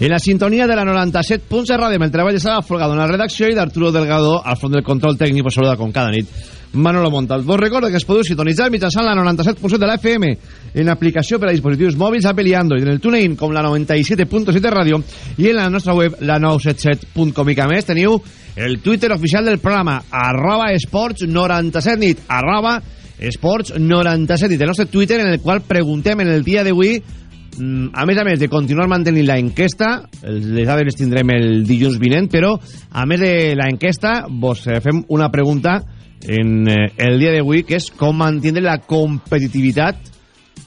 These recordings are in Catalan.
En la sintonia de la 97.7 ràdio, amb el treball de Sala Folgado en la redacció i d'Arturo Delgado al front del control tècnic, pues saluda com cada nit Manolo Montal. Vos recordo que es podeu sintonitzar mitjançant la 97.7 de la FM en aplicació per a dispositius mòbils Apple i en el TuneIn com la 97.7 ràdio i en la nostra web la 977.com i que a més teniu el Twitter oficial del programa arroba esports 97 nit arroba esports 97 nit el nostre Twitter en el qual preguntem en el dia d'avui a més a més de continuar mantenint la enquesta les dades les tindrem el dilluns vinent però a més de la enquesta vos fem una pregunta en eh, el dia d'avui que és com mantindre la competitivitat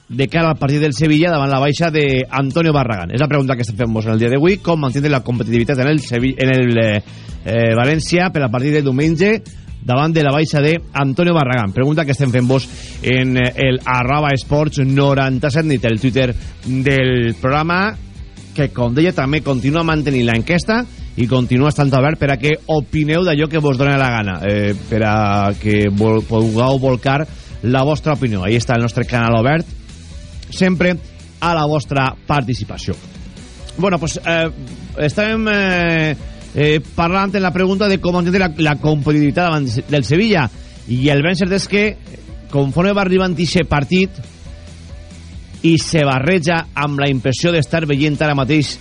de cara al partit del Sevilla davant la baixa de Antonio Barragán. És la pregunta que estem fent vos en el dia d'avui, com mantindre la competitivitat en el, Sevilla, en el eh, eh, València per a partir de diumenge davant de la baixa de Antonio Barragán. Pregunta que estem fent vos en eh, el arroba esports 97 nit, el Twitter del programa que, com deia, també continua mantenint l'enquesta i continua estant obert per a que opineu d'allò que vos dona la gana, eh, per a que vol, pugueu volcar la vostra opinió. Ahí està el nostre canal obert, sempre a la vostra participació. Bueno, pues eh, estàvem eh, eh, parlant en la pregunta de com entendre la, la competitivitat davant del Sevilla. I el ben cert és que conforme va arribant aquest partit i se barreja amb la impressió d'estar veient ara mateix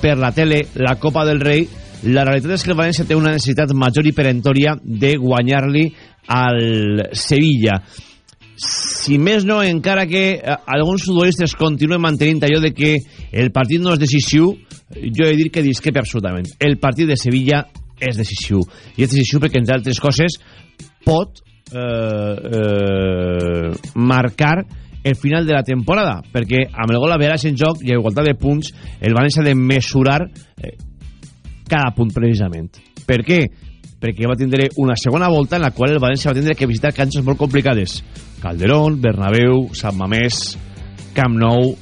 per la tele la Copa del Rei la realitat és que el València té una necessitat major i perentòria de guanyar-li al Sevilla. Si més no, encara que eh, alguns futbolistes continuen mantenint allò de que el partit no és decisiu, jo he de dir que discrepe absolutament. El partit de Sevilla és decisiu. I és decisiu perquè, entre altres coses, pot eh, eh, marcar el final de la temporada, perquè amb el gol a veràs en joc i a igualtat de punts, el València ha de mesurar eh, cada punt precisament. Per què? Perquè va tindre una segona volta en la qual el València va tindre que visitar canxes molt complicades Calderón, Bernabéu, Sant Mamés, Camp Nou,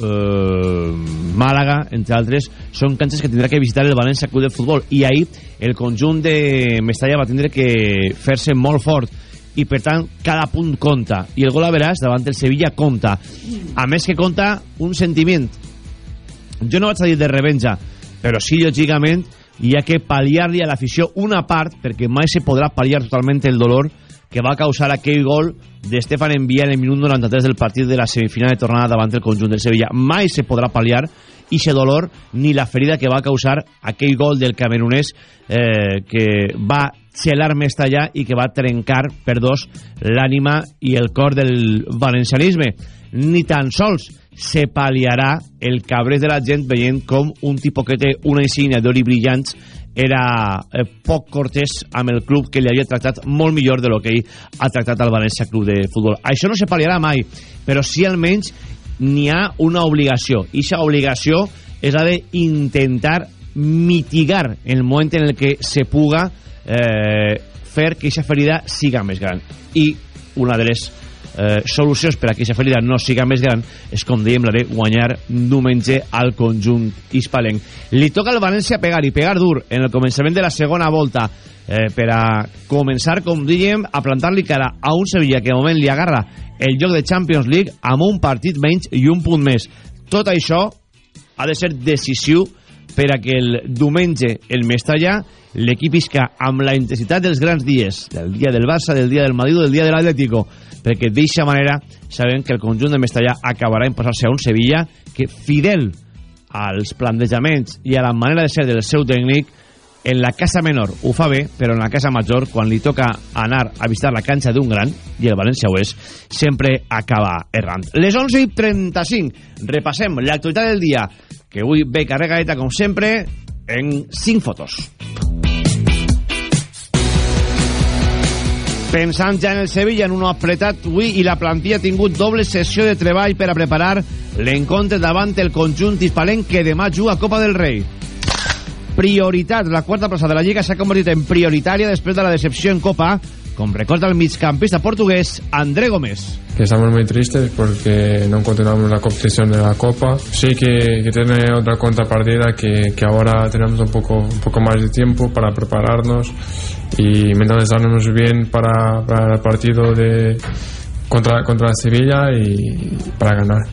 eh, Màlaga, entre altres, són canxes que tindrà que visitar el València Club de Futbol. I ahir el conjunt de Mestalla va tindre que fer-se molt fort. I per tant cada punt compta. I el gol a veràs davant del Sevilla compta. A més que compta un sentiment. Jo no vaig a dir de revenja però sí lògicament hi ha que pal·liar-li a l'afició una part perquè mai se podrà pal·liar totalment el dolor que va causar aquell gol d'Estefan Envia en el minut 93 del partit de la semifinal de tornada davant del conjunt del Sevilla. Mai se podrà pal·liar ixe dolor ni la ferida que va causar aquell gol del camerunès eh, que va xelar Mestallà i que va trencar per dos l'ànima i el cor del valencianisme. Ni tan sols se pal·liarà el cabrés de la gent veient com un tipus que té una insígnia d'ori brillants era eh, poc cortés amb el club que li havia tractat molt millor de lo que ell ha tractat al València Club de Futbol. Això no se pal·liarà mai, però sí almenys n'hi ha una obligació. I aquesta obligació és la d'intentar mitigar el moment en el que se puga eh, fer que aquesta ferida siga més gran. I una de les eh, solucions per a que aquesta ferida no siga més gran és, com dèiem, la de guanyar diumenge al conjunt hispalenc. Li toca al València pegar i pegar dur en el començament de la segona volta eh, per a començar, com dèiem, a plantar-li cara a un Sevilla que de moment li agarra el lloc de Champions League amb un partit menys i un punt més. Tot això ha de ser decisiu per a que el diumenge el Mestalla l'equip isca amb la intensitat dels grans dies del dia del Barça, del dia del Madrid del dia de l'Atlético perquè d'eixa manera sabem que el conjunt de Mestallà acabarà passar-se a un Sevilla que fidel als plantejaments i a la manera de ser del seu tècnic en la casa menor ho fa bé, però en la casa major quan li toca anar a visitar la canxa d'un gran i el València ho és, sempre acaba errant. Les 11 i 35 repassem l'actualitat del dia que avui ve carregadeta com sempre en 5 fotos. Pensant ja en el Sevilla en un apretat avui i la plantilla ha tingut doble sessió de treball per a preparar l'encontre davant el conjunt hispalenc que demà juga a Copa del Rei. prioritat. La quarta plaça de la Lliga s'ha convertit en prioritària després de la decepció en Copa, com recorda el migcampista portugués André Gómez. Estamos muy tristes porque no continuamos la competición de la Copa. Sí que, que tiene otra contrapartida que, que ahora tenemos un poco, un poco más de tiempo para prepararnos y mentalizarnos bien para, para el partido de contra, contra Sevilla y para ganar.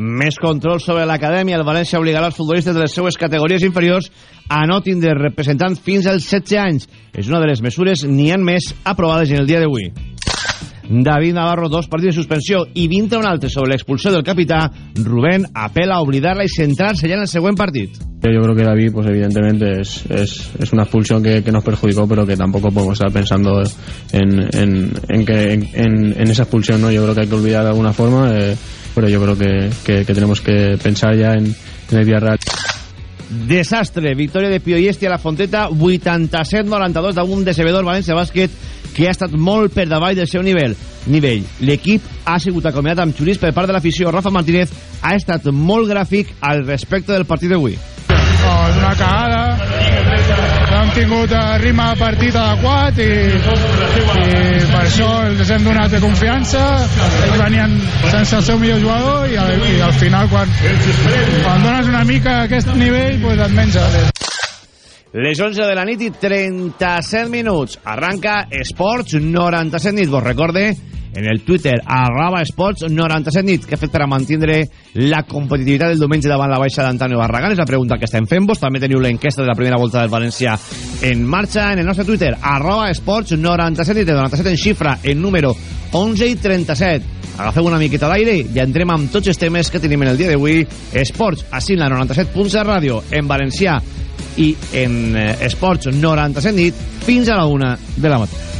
Més control sobre l'acadèmia. El València obligarà els futbolistes de les seues categories inferiors a no tindre representant fins als 16 anys. És una de les mesures, n'hi han més, aprovades en el dia d'avui. David Navarro, dos partits de suspensió i 20 un altre sobre l'expulsió del capità, Rubén apela a oblidar-la i centrar-se ja en el següent partit. Yo creo que David, pues evidentemente es, es, es una expulsión que, que, nos perjudicó, pero que tampoco podemos estar pensando en, en, en que, en, en, esa expulsión, ¿no? Yo creo que hay que olvidar de alguna forma, eh, pero yo creo que, que, que, tenemos que pensar ya en, en el día real. Desastre, victòria de Pioiesti a la Fonteta, 87-92 damunt de Sebedor València Bàsquet, que ha estat molt per davall del seu nivell. nivell. L'equip ha sigut acomiadat amb xurís per part de l'afició. Rafa Martínez ha estat molt gràfic al respecte del partit d'avui. Oh, és una cagada hem tingut ritme de partit adequat i, i per això els hem donat de confiança. Ells venien sense el seu millor jugador i i al final quan, quan dones una mica aquest nivell pues et menges les 11 de la nit i 37 minuts. Arranca Esports 97 nit vos recorde en el Twitter arroba esports 97 nit que ha fet per a mantindre la competitivitat del diumenge davant la baixa d'Antonio Barragán? És la pregunta que estem fent. Vos també teniu l'enquesta de la primera volta del València en marxa en el nostre Twitter arroba esports 97 nit 97 en xifra en número 11 i 37 agafeu una miqueta d'aire i entrem amb tots els temes que tenim en el dia d'avui. Esports, així en la 97 punts de ràdio. En valencià i en eh, esports 97 nit fins a la una de la matinada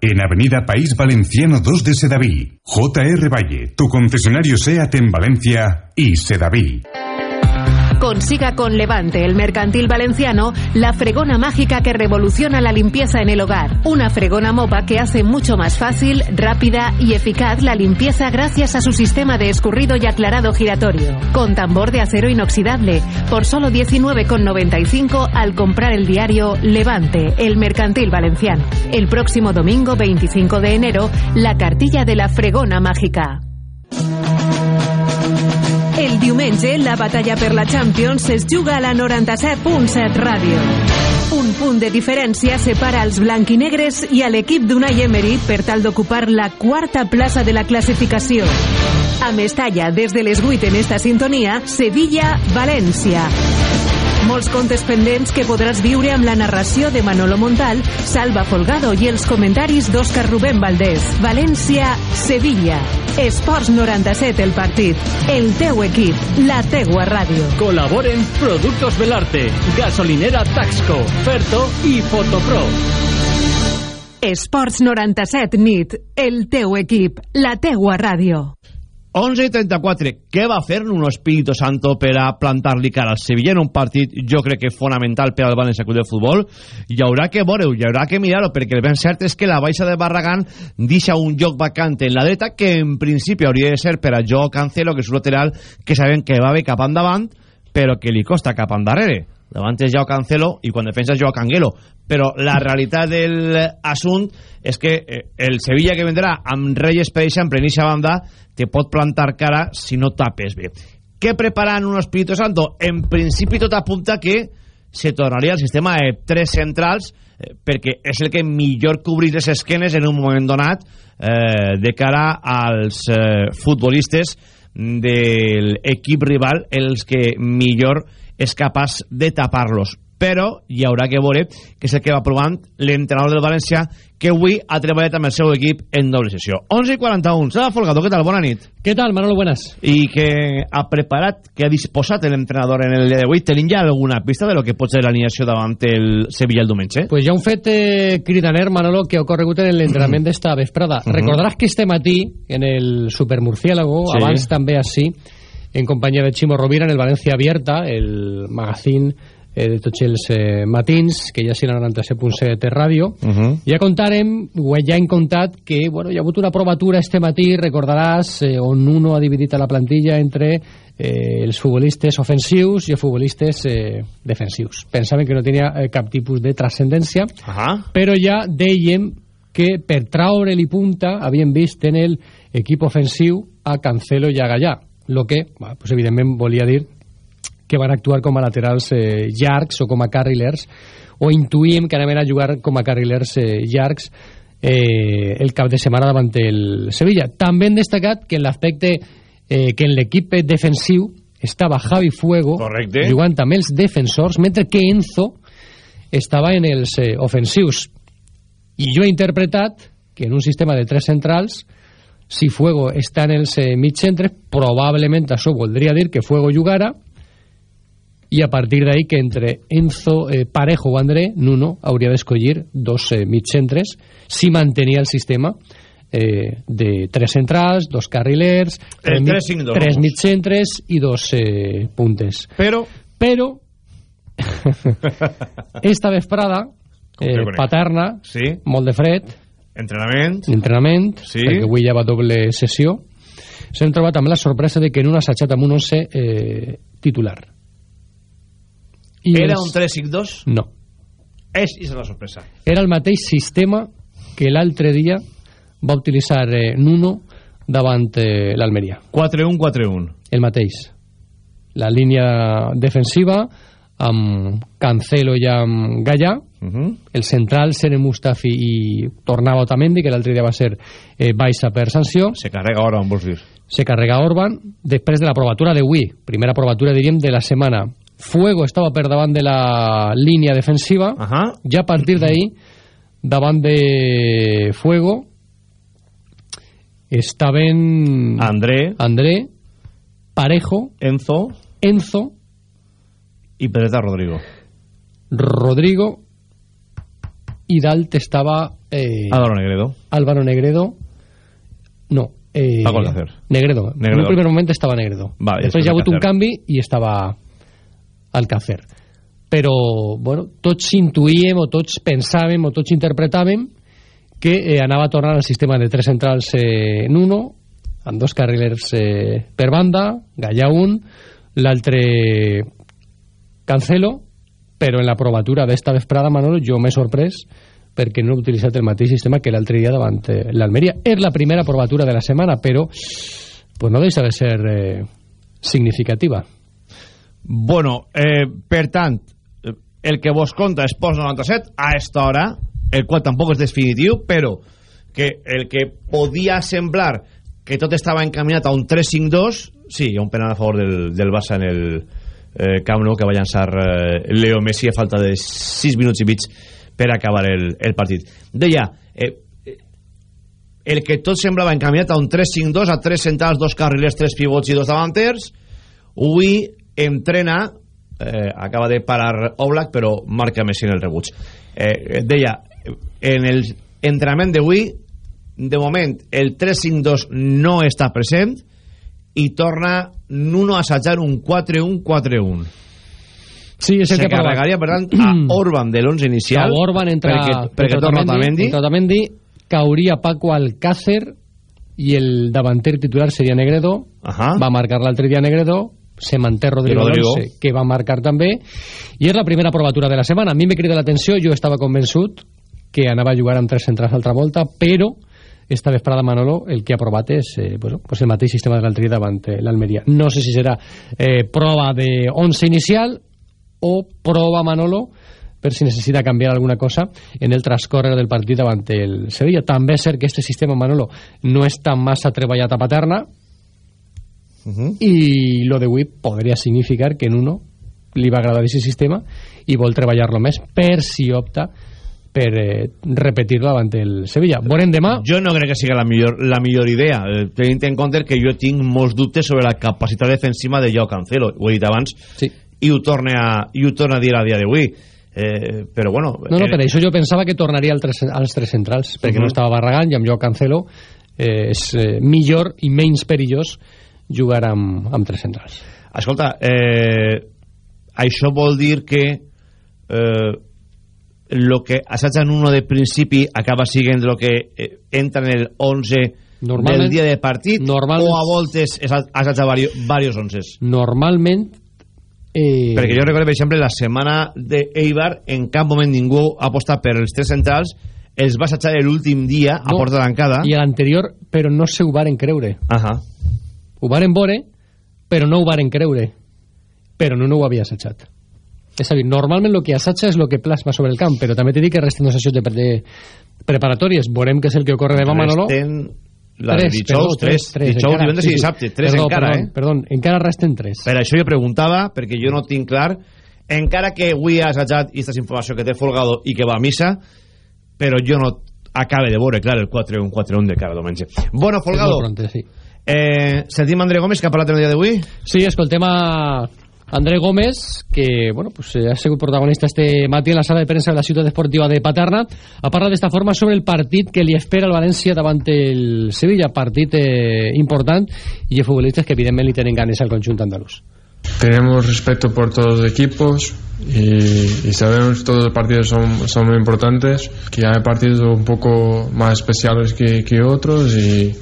en Avenida País Valenciano 2 de Sedaví. JR Valle, tu concesionario SEAT en Valencia y Sedaví. Consiga con Levante, el mercantil valenciano, la fregona mágica que revoluciona la limpieza en el hogar. Una fregona mopa que hace mucho más fácil, rápida y eficaz la limpieza gracias a su sistema de escurrido y aclarado giratorio. Con tambor de acero inoxidable, por solo 19,95 al comprar el diario Levante, el mercantil valenciano. El próximo domingo 25 de enero, la cartilla de la fregona mágica. El diumenge, la batalla per la Champions es juga a la 97.7 ràdio. Un punt de diferència separa els blanquinegres i a l'equip d'Unai Emery per tal d'ocupar la quarta plaça de la classificació. A Mestalla, des de les 8 en esta sintonia, Sevilla-València. Molts contes pendents que podràs viure amb la narració de Manolo Montal, Salva Folgado i els comentaris d'Òscar Rubén Valdés. València, Sevilla. Esports 97 el partit. El teu equip, la teua ràdio. Col·laboren Productos Belarte, Gasolinera Taxco, Ferto i Fotopro. Esports 97 nit, el teu equip, la teua ràdio. 11 i 34. Què va fer Nuno Espíritu Santo per a plantar-li cara al Sevilla en un partit, jo crec que fonamental per al València Club de Futbol? Hi haurà que veure-ho, hi haurà que mirar-ho, perquè el ben cert és que la baixa de Barragán deixa un lloc vacant en la dreta que en principi hauria de ser per a Joao Cancelo, que és un lateral que sabem que va bé cap endavant, però que li costa cap endarrere. Davant és Joao Cancelo i quan defensa Joao Canguelo. Però la realitat del assunt és que eh, el Sevilla que vendrà amb Reyes, per exemple, en eixa banda, te pot plantar cara si no tapes bé. Què preparan un Espíritu Santo? En principi tot apunta que se tornaria al sistema de tres centrals eh, perquè és el que millor cobrís les esquenes en un moment donat eh, de cara als eh, futbolistes de l'equip rival els que millor és capaç de tapar-los però hi haurà que veure que és el que va provant l'entrenador del València que avui ha treballat amb el seu equip en doble sessió. 11 i 41. Sala Folgado, què tal? Bona nit. ¿Qué tal, Manolo? Buenas. I que ha preparat, que ha disposat l'entrenador en el dia d'avui. Tenim ja alguna pista de lo que pot ser l'alineació davant el Sevilla el diumenge? Pues hi ha un fet eh, cridaner, Manolo, que ha ocorregut en l'entrenament d'esta vesprada. Mhm. Recordaràs que este matí, en el Supermurciélago, Sí. abans també així, en companyia de Chimo Rovira, en el Valencia Abierta, el magazín eh, de tots els eh, matins, que ja siguin a 97.7 ràdio, Uh -huh. Ja contarem, o ja hem contat, que bueno, hi ha hagut una provatura este matí, recordaràs, eh, on uno ha dividit a la plantilla entre eh, els futbolistes ofensius i els futbolistes eh, defensius. Pensaven que no tenia eh, cap tipus de transcendència, Ahà. però ja dèiem que per traure-li punta havíem vist en el equip ofensiu a Cancelo i a Gallà, lo que, bueno, pues evidentment volia dir que van actuar com a laterals eh, llargs o com a carrilers o intuïm que anaven a jugar com a carrilers eh, llargs eh, el cap de setmana davant el Sevilla. També hem destacat que en l'aspecte eh, que en l'equip defensiu estava Javi Fuego Correcte. jugant amb els defensors, mentre que Enzo estava en els eh, ofensius. I jo he interpretat que en un sistema de tres centrals si Fuego està en els eh, mig centres, probablement això voldria dir que Fuego jugara i a partir d'ahí que entre Enzo, eh, Parejo o André, Nuno hauria d'escollir dos eh, mig centres si mantenia el sistema eh, de tres centrals, dos carrilers, El mi- 3-5-2, tres vamos. mig centres i dos eh, puntes. Però... Però esta vesprada eh, paterna, Sí. molt de fred, Entrenament. entrenament, Sí. perquè avui ja va doble sessió, s'hem trobat amb la sorpresa de que en un assajat amb un 11 eh, titular. I Era els- un 3-5-2? No. És, és la sorpresa. Era el mateix sistema que l'altre dia va utilitzar eh, Nuno davant eh, l'Almeria. 4-1-4-1. El mateix. La línia defensiva amb Cancelo i amb Gallà, Uh -huh. el central Seren Mustafi i tornava Otamendi, que l'altre dia va ser eh, baixa per sanció, Se carrega ara, vols dir. se carrega Orban, després de la provatura d'avui, primera provatura, diríem, de la setmana. Fuego estava per davant de la línia defensiva, Ahà. ja a partir d'ahí, davant de Fuego, estaven André, André, Parejo, Enzo Enzo, i Pedreta Rodrigo. Rodrigo, i dalt estava eh, Álvaro Negredo. Álvaro Negredo, no, eh, Paco Alcácer. Negredo. En Negredo. un primer moment estava Negredo. Vale, després hi ha hagut un canvi i estava Alcácer. Però, bueno, tots intuïem o tots pensàvem o tots interpretàvem que eh, anava a tornar al sistema de tres centrals eh, en uno, amb dos carrilers eh, per banda, Gallà un, l'altre Cancelo, però en la provatura d'esta vesprada, Manolo, jo m'he sorprès perquè no he utilitzat el mateix sistema que l'altre dia davant eh, l'Almeria. És la primera provatura de la setmana, però pues no deixa de ser eh, significativa. Bueno, eh, per tant, el que vos conta Esports 97 a esta hora, el qual tampoc és definitiu, però que el que podia semblar que tot estava encaminat a un 3-5-2, sí, un penal a favor del, del Barça en el eh, Camp Nou que va llançar eh, Leo Messi a falta de 6 minuts i mig per acabar el, el partit. Deia, eh, eh, el que tot semblava encaminat a un 3-5-2, a 3 centrals, dos carrilers, 3 pivots i dos davanters, avui entrena eh, acaba de parar Oblak però marca Messi en el rebuig. Eh, deia en el entrenament d'avui de moment el 3-5-2 no està present i torna Nuno a assajar un 4-1-4-1 Sí, és el se que carregaria per tant a Orban de l'11 inicial A Orban entra, perquè, perquè torna Otamendi. Otamendi, cauria Paco Alcácer i el davanter titular seria Negredo. Ahà. va marcar l'altre dia Negredo se manté Rodrigo, Rodrigo. Alonso, que va marcar també i és la primera provatura de la setmana a mi me crida l'atenció, jo estava convençut que anava a jugar amb tres centrals altra volta però esta vesprada Manolo el que ha provat és eh, bueno, pues el mateix sistema de l'altre davant eh, l'Almeria no sé si serà eh, prova de 11 inicial o prova Manolo per si necessita canviar alguna cosa en el transcórrer del partit davant el Sevilla. També és cert que este sistema, Manolo, no està massa treballat a Paterna Uh -huh. i lo d'avui podria significar que en uno li va agradar aquest sistema i vol treballar-lo més per si opta per eh, repetir-lo davant el Sevilla. Veurem demà. Jo no crec que sigui la millor, la millor idea, eh, tenint en compte que jo tinc molts dubtes sobre la capacitat defensiva de Joao Cancelo, ho he dit abans, sí. i ho torna a, i ho torna a dir a dia d'avui. Eh, però bueno... No, no, eh, per això jo pensava que tornaria al tres, als tres centrals, perquè uh -huh. no estava Barragán i amb Joao Cancelo eh, és eh, millor i menys perillós jugar amb, amb tres centrals. Escolta, eh, això vol dir que eh, lo que assaja en uno de principi acaba siguent lo que eh, entra en el 11 del dia de partit o a voltes assaja varios, varios 11 normalment eh... perquè jo recordo per exemple la setmana d'Eibar en cap moment ningú ha apostat per els tres centrals els va assajar l'últim dia no, a porta tancada i l'anterior però no se ho varen creure uh -huh. Ho varen veure però no ho varen creure però no, no ho havia assajat és a dir, normalment el que assatja és el que plasma sobre el camp, però també t'he dit que resten dos sessions de, de preparatòries. Veurem què és el que ocorre demà, Manolo. Resten la tres, de dijous, tres, tres, dijous, encara, divendres sí, i dissabte, tres perdó, encara, perdó, eh? Perdó, encara resten tres. Per això jo preguntava, perquè jo no tinc clar, encara que avui ha assajat aquesta informació que té Folgado i que va a missa, però jo no acabe de veure, clar, el 4-1, 4-1 de cara diumenge. Bueno, Folgado, pronte, sí. Eh, sentim André Gómez, que ha parlat el dia d'avui? Sí, escoltem a André Gómez, que bueno, pues, eh, ha sigut protagonista este matí en la sala de premsa de la ciutat esportiva de Paterna, ha parlat d'esta forma sobre el partit que li espera el València davant el Sevilla, partit eh, important i de futbolistes que evidentment li tenen ganes al conjunt andalús. Tenemos respeto por todos los equipos y, y sabemos que todos los partidos son, son muy importantes, que hay partidos un poco más especiales que, que otros y,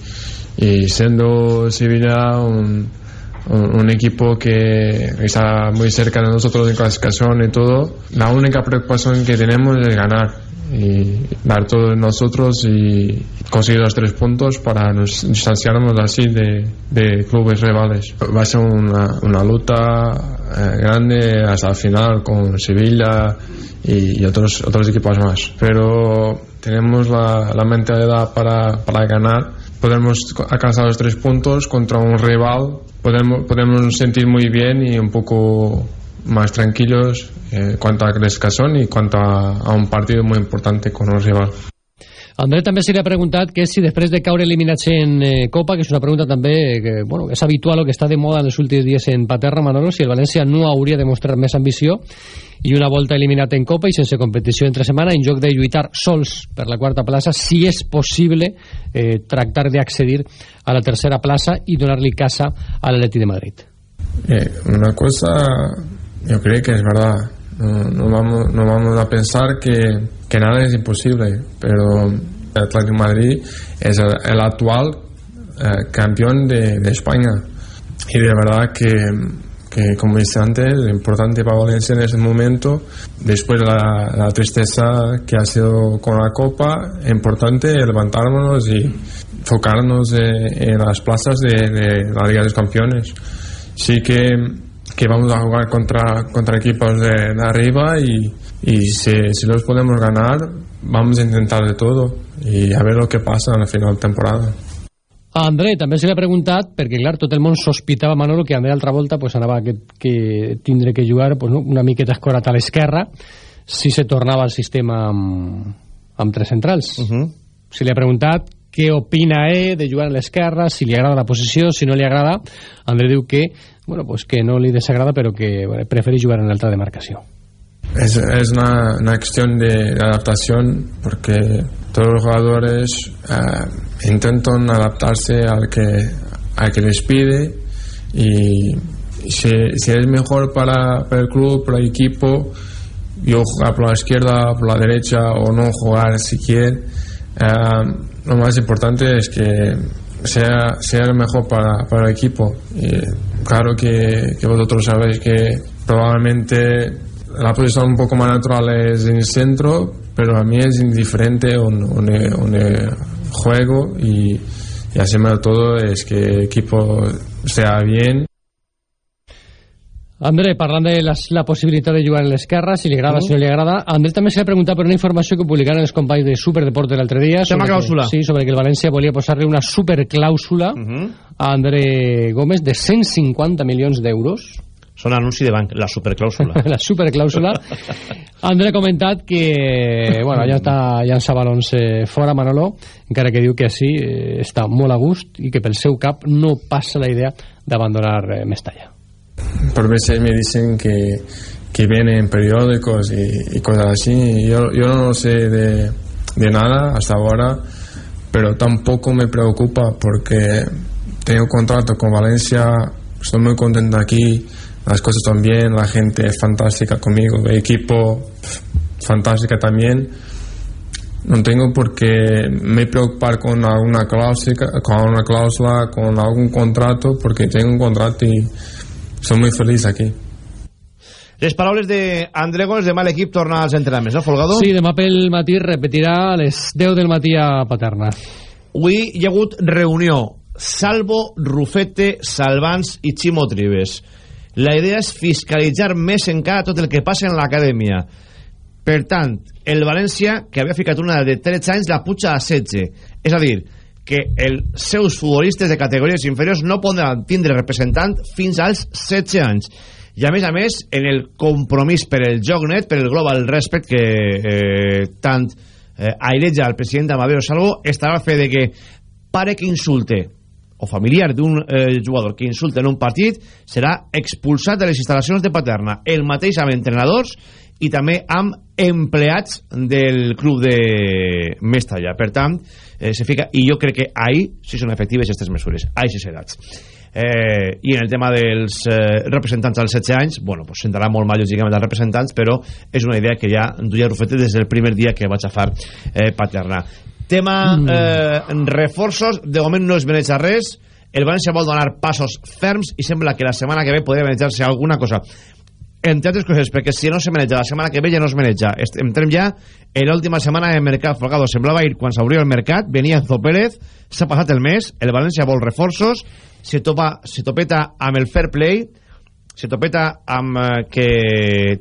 y siendo Sevilla un equipo que está muy cerca de nosotros en clasificación y todo, la única preocupación que tenemos es ganar y dar todo nosotros y conseguir los tres puntos para nos distanciarnos así de, de clubes rivales. Va a ser una, una lucha eh, grande hasta el final con Sevilla y, y, otros, otros equipos más. Pero tenemos la, la mentalidad para, para ganar podemos alcanzar los tres puntos contra un rival, podemos, podemos sentir muy bien y un poco más tranquilos eh, cuanto a Crescasón y cuanto a, a un partido muy importante con un rival. André també se li ha preguntat que si després de caure eliminats en eh, Copa, que és una pregunta també que bueno, és habitual o que està de moda en els últims dies en Paterra, Manolo, si el València no hauria de mostrar més ambició i una volta eliminat en Copa i sense competició entre setmana, en lloc de lluitar sols per la quarta plaça, si és possible eh, tractar d'accedir a la tercera plaça i donar-li casa a l'Atleti de Madrid. Eh, una cosa, yo creo que es verdad. No, no, vamos, no vamos a pensar que, que nada es imposible, pero el Atlético de Madrid es el, el actual eh, campeón de, de, España. Y de verdad que, que, como dice antes, lo importante para Valencia en ese momento, después de la, la tristeza que ha sido con la Copa, es importante levantarnos y enfocarnos en, en las plazas de, de la Liga de los Campeones. Sí que que vamos a jugar contra, contra equipos de, de arriba y, y si, si, los podemos ganar, vamos a intentar de todo y a ver lo que pasa en la final de temporada. A André també se li ha preguntat, perquè clar, tot el món sospitava Manolo que André altra volta pues, anava que, que tindre que jugar pues, no, una miqueta escorat a l'esquerra si se tornava al sistema amb, amb tres centrals. Uh -huh. Se li ha preguntat què opina ell de jugar a l'esquerra, si li agrada la posició, si no li agrada. André diu que bueno, pues que no li desagrada però que prefereix jugar en alta demarcació es, es una, una cuestión de, adaptación porque todos los jugadores uh, intentan adaptarse al que, al que les pide y si, si es mejor para, para, el club, para el equipo yo jugar por la izquierda, por la derecha o no jugar si quiere uh, lo más importante es que sea, sea lo mejor para, para el equipo. Y, claro que, que, vosotros sabéis que probablemente la posición un poco más natural es en el centro, pero a mí es indiferente un, un, un juego y, y así de todo es que el equipo sea bien André, parlant de les, la possibilitat de jugar en l'esquerra, si li agrada, uh -huh. si no li agrada, a André també s'ha preguntat per una informació que publicaran els companys de Superdeport l'altre dia. Tema clàusula. Sí, sobre que el València volia posar-li una superclàusula uh -huh. a André Gómez de 150 milions d'euros. Són anunci de banc, la superclàusula. la superclàusula. André ha comentat que bueno, ja està llança balons eh, fora Manolo, encara que diu que així eh, està molt a gust i que pel seu cap no passa la idea d'abandonar eh, Mestalla. Por veces me dicen que, que vienen periódicos y, y cosas así. Yo, yo no sé de, de nada hasta ahora, pero tampoco me preocupa porque tengo contrato con Valencia, estoy muy contento aquí, las cosas están bien, la gente es fantástica conmigo, el equipo fantástica también. No tengo por qué me preocupar con alguna cláusula, con una cláusula, con algún contrato, porque tengo un contrato y soy muy feliz aquí. Les paraules d'André Gómez, demà l'equip torna als entrenaments, no, Folgado? Sí, demà pel matí repetirà a les 10 del matí a Paterna. Avui hi ha hagut reunió. Salvo, Rufete, Salvans i Ximo Tribes. La idea és fiscalitzar més encara tot el que passa en l'acadèmia. Per tant, el València, que havia ficat una de 13 anys, la puja a 16. És a dir, que els seus futbolistes de categories inferiors no podran tindre representant fins als 16 anys. I a més a més, en el compromís per el joc net, per el Global Respect, que eh, tant eh, aireja el president Amadeo Salvo, estarà al fe de que pare que insulte o familiar d'un eh, jugador que insulte en un partit serà expulsat de les instal·lacions de Paterna el mateix amb entrenadors i també amb empleats del club de Mestalla per tant, eh, se fica i jo crec que ahir sí són efectives aquestes mesures a aquestes edats eh, i en el tema dels eh, representants als 16 anys bueno, pues sentarà molt mal lògicament els representants però és una idea que ja duia Rufete des del primer dia que vaig a far eh, Paterna tema eh, reforços de moment no es maneja res. El València vol donar passos ferms i sembla que la setmana que ve podria manejar-se alguna cosa. Entre altres coses, perquè si no se maneja la setmana que ve ja no es maneja entrem ja en l'última setmana de mercat Folgado semblava ir. Quan s'obriu el mercat venia Enzo Pérez, s'ha passat el mes el València vol reforços se, topa, se topeta amb el fair play se topeta amb eh, que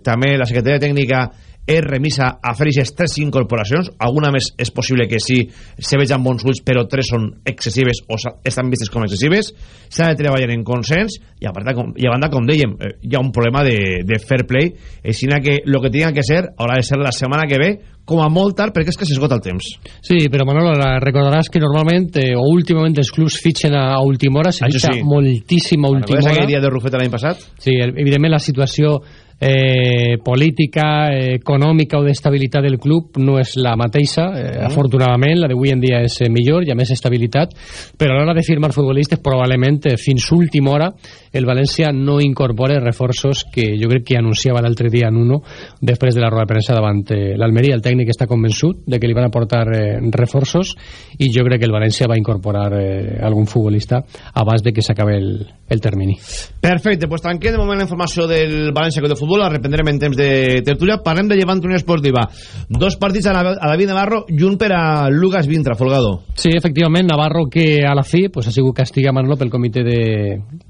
també la secretaria tècnica és remisa a fer aquestes tres incorporacions. Alguna més és possible que sí se vegin bons ulls però tres són excessives o estan vistes com excessives. S'ha de treballar en consens i a, part, com, i a banda com dèiem eh, hi ha un problema de, de fair play. Així que el que tinga que ser haurà de ser la setmana que ve com a molt tard perquè és que s'esgota el temps Sí, però Manolo, recordaràs que normalment eh, o últimament els clubs fitxen a, a última hora, se fitxa sí. moltíssim a última hora. aquell dia de Rufeta l'any passat? Sí, evidentment la situació eh, política, eh, econòmica o d'estabilitat del club no és la mateixa, eh, mm. afortunadament la d'avui en dia és eh, millor, hi ha més estabilitat però a l'hora de firmar futbolistes probablement eh, fins última hora el València no incorpora reforços que jo crec que anunciava l'altre dia en uno després de la roda de premsa davant eh, l'Almeria, el tècnic està convençut de que li van aportar eh, reforços i jo crec que el València va incorporar eh, algun futbolista abans de que s'acabi el, el termini. Perfecte, pues tanquem de moment la informació del València Club de Futbol, la reprendrem en temps de tertúlia. Parlem de Llevant Unió Esportiva. Dos partits a, la, a David Navarro i un per a Lucas Vintra, Folgado. Sí, efectivament, Navarro que a la fi pues, ha sigut castigat Manolo pel comitè de,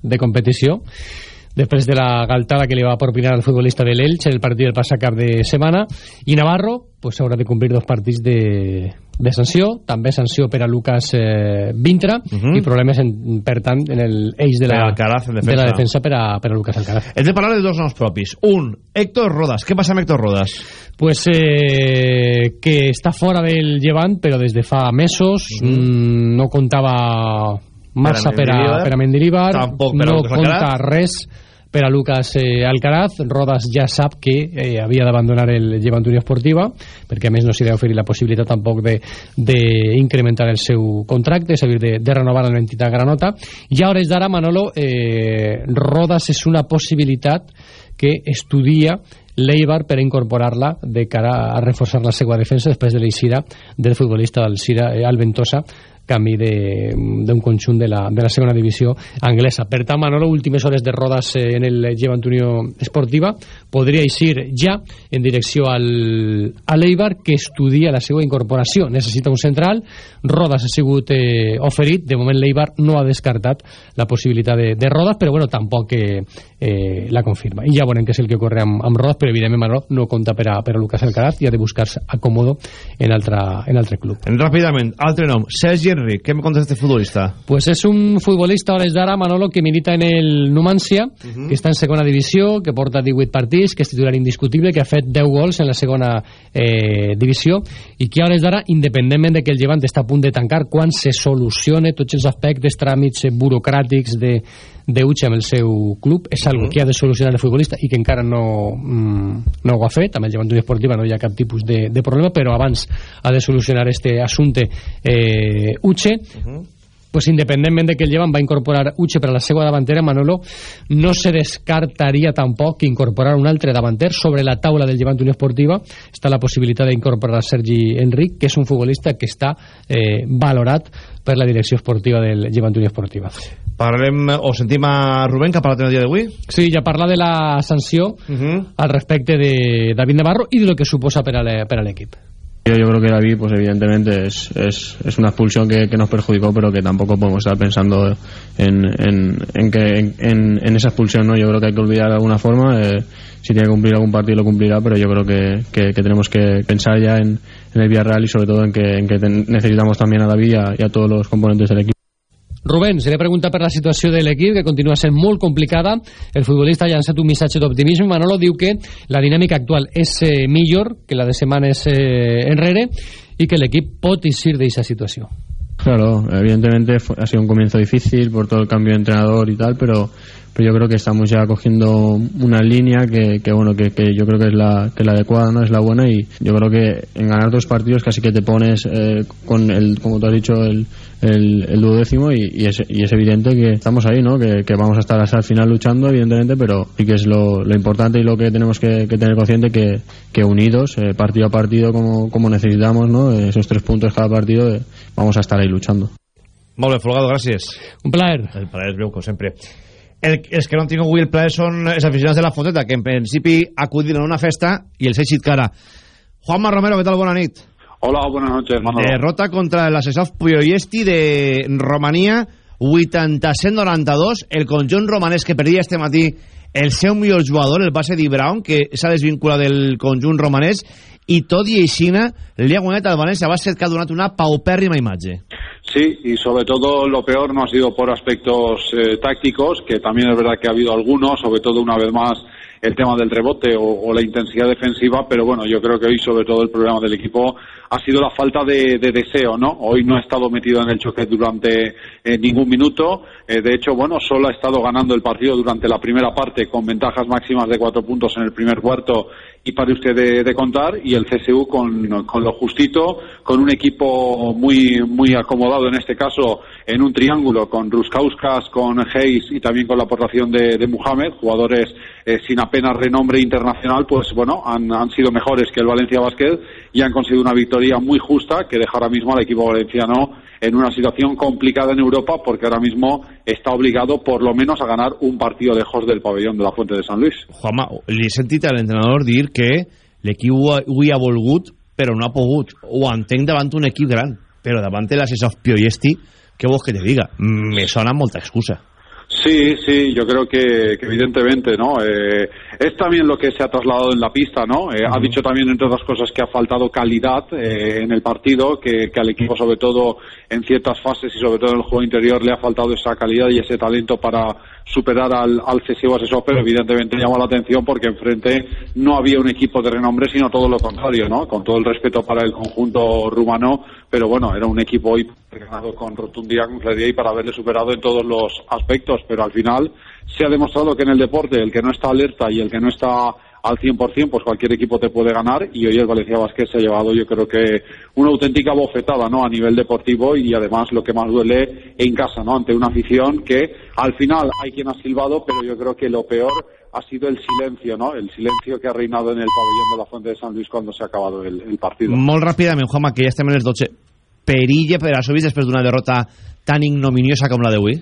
de competició després de la galtada que li va propinar al futbolista de l'Elx en el partit del passat cap de setmana. I Navarro pues, haurà de complir dos partits de, de sanció, també sanció per a Lucas eh, Vintra. Uh -huh. i problemes en, per tant en el eix de la, Alcaraz, de la defensa. per a, per a Lucas Alcaraz. Hem de parlar de dos noms propis. Un, Héctor Rodas, què passa amb Héctor Rodas? pues eh, que està fora del llevant però des de fa mesos uh -huh. mm, no comptava massa per a, per a Mendilibar no compta res per a Lucas eh, Alcaraz Rodas ja sap que eh, havia d'abandonar el Llevant Unió Esportiva perquè a més no s'hi deu oferir la possibilitat tampoc d'incrementar el seu contracte és a dir, de, de renovar la l'entitat granota. I a hores d'ara Manolo eh, Rodas és una possibilitat que estudia l'Eibar per incorporar-la de cara a reforçar la seva defensa després de l'eixida del futbolista del Cira eh, Alventosa camí d'un conjunt de la, de la segona divisió anglesa. Per tant, Manolo, últimes hores de rodes eh, en el Llevant Unió Esportiva, podria eixir ja en direcció al, a l'Eibar, que estudia la seva incorporació. Necessita un central, Rodas ha sigut eh, oferit, de moment l'Eibar no ha descartat la possibilitat de, de Rodas, però bueno, tampoc eh, eh, la confirma. I ja veurem què és el que ocorre amb, amb Rodas, però evidentment Manolo no compta per a, per a Lucas Alcaraz i ha de buscar-se acomodo en altre, en altre club. Ràpidament, altre nom, Sergi Enric, què me contes este futbolista? Pues és un futbolista a hores d'ara, Manolo, que milita en el Numancia, uh -huh. que està en segona divisió, que porta 18 partits, que és titular indiscutible, que ha fet 10 gols en la segona eh, divisió, i que a hores d'ara, independentment de que el Llevant està a punt de tancar, quan se solucione tots els aspectes, tràmits burocràtics de d'Uche amb el seu club és algo que ha de solucionar el futbolista i que encara no, mm, no ho ha fet amb el Llevant Unió Esportiva no hi ha cap tipus de, de problema però abans ha de solucionar este assumpte eh, Uche uh -huh pues independentment de que el Llevant va incorporar Uche per a la seva davantera, Manolo, no se descartaria tampoc incorporar un altre davanter sobre la taula del Llevant Unió Esportiva està la possibilitat d'incorporar Sergi Enric, que és un futbolista que està eh, valorat per la direcció esportiva del Llevant Unió Esportiva. Parlem, o sentim a Rubén que ha parlat el dia d'avui? Sí, ja parla de la sanció uh -huh. al respecte de David Navarro i de lo que suposa per a l'equip. Yo, creo que David, pues evidentemente es, es, es una expulsión que, que, nos perjudicó, pero que tampoco podemos estar pensando en, en, en que en, en, esa expulsión, ¿no? Yo creo que hay que olvidar de alguna forma. Eh, si tiene que cumplir algún partido lo cumplirá, pero yo creo que, que, tenemos que pensar ya en, en el Villarreal y sobre todo en que, en que necesitamos también a David y a todos los componentes del equipo. Rubén, se li pregunta per la situació de l'equip, que continua sent molt complicada. El futbolista ha llançat un missatge d'optimisme. Manolo diu que la dinàmica actual és eh, millor que la de setmanes eh, enrere i que l'equip pot eixir d'aquesta situació. Claro, evidentemente ha sido un comienzo difícil por todo el cambio de entrenador y tal, pero pero yo creo que estamos ya cogiendo una línea que, bueno que, yo creo que es la que la adecuada no es la buena y yo creo que en ganar dos partidos casi que te pones eh, con el como tú has dicho el, el, el duodécimo y, y, es, y, es, evidente que estamos ahí no que, que, vamos a estar hasta el final luchando evidentemente pero sí que es lo, lo importante y lo que tenemos que, tener consciente que, que unidos eh, partido a partido como, como necesitamos no esos tres puntos cada partido eh, vamos a estar ahí luchando Molt bé, Folgado, gràcies. Un plaer. El plaer és meu, com sempre. el, els que no han tingut avui el plaer són els aficionats de la Foteta, que en principi acudiren a una festa i els eixit cara. Juanma Romero, què tal? Bona nit. Hola, buenas noches, Manolo. Derrota contra l'Assessor Pioiesti de Romania, 87-92. El conjunt romanès que perdia este matí el seu millor jugador, el base Di Brown, que s'ha desvinculat del conjunt romanès, i tot i aixina li ha guanyat al València bàsquet que ha donat una paupèrrima imatge. Sí, y sobre todo lo peor no ha sido por aspectos eh, tácticos, que también es verdad que ha habido algunos, sobre todo una vez más el tema del rebote o, la intensidad defensiva, pero bueno, yo creo que hoy sobre todo el problema del equipo ha sido la falta de, de deseo, ¿no? Hoy no ha estado metido en el choque durante eh, ningún minuto, eh, de hecho, bueno, solo ha estado ganando el partido durante la primera parte con ventajas máximas de cuatro puntos en el primer cuarto y para usted de, de contar, y el CSU con, con, lo justito, con un equipo muy, muy acomodado en este caso en un triángulo con Ruskauskas, con Hayes y también con la aportación de, de Muhammad, jugadores eh, sin apenas renombre internacional, pues bueno, han, sido mejores que el Valencia Basket y han conseguido una victoria muy justa que deja ahora mismo al equipo valenciano en una situación complicada en Europa porque ahora mismo está obligado por lo menos a ganar un partido lejos del pabellón de la Fuente de San Luis. Juanma, li he sentit al entrenador dir que l'equip avui ha volgut però no ha pogut. Ho entenc un equip gran, però davant l'assessor Pioiesti, què vols que te diga? Me sona molta excusa. Sí, sí, yo creo que, que evidentemente, ¿no? Eh, es también lo que se ha trasladado en la pista, ¿no? Eh, uh -huh. Ha dicho también, entre otras cosas, que ha faltado calidad eh, en el partido, que, que, al equipo, sobre todo en ciertas fases y sobre todo en el juego interior, le ha faltado esa calidad y ese talento para superar al, al CSU asesor, pero evidentemente llama la atención porque enfrente no había un equipo de renombre, sino todo lo contrario, ¿no? Con todo el respeto para el conjunto rumano, pero bueno, era un equipo hoy ganado con rotundidad, con claridad y para haberle superado en todos los aspectos, pero al final se ha demostrado que en el deporte el que no está alerta y el que no está al 100%, pues cualquier equipo te puede ganar y hoy el Valencia Basket se ha llevado yo creo que una auténtica bofetada ¿no? a nivel deportivo y además lo que más duele en casa, ¿no? ante una afición que al final hay quien ha silbado, pero yo creo que lo peor ha sido el silencio, ¿no? El silencio que ha reinado en el pabellón de la Fuente de San Luis cuando se ha acabado el, el partido. Molt ràpidament, Juanma, que ja estem en les 12. Perilla per a Sobis després d'una derrota tan ignominiosa com la d'avui?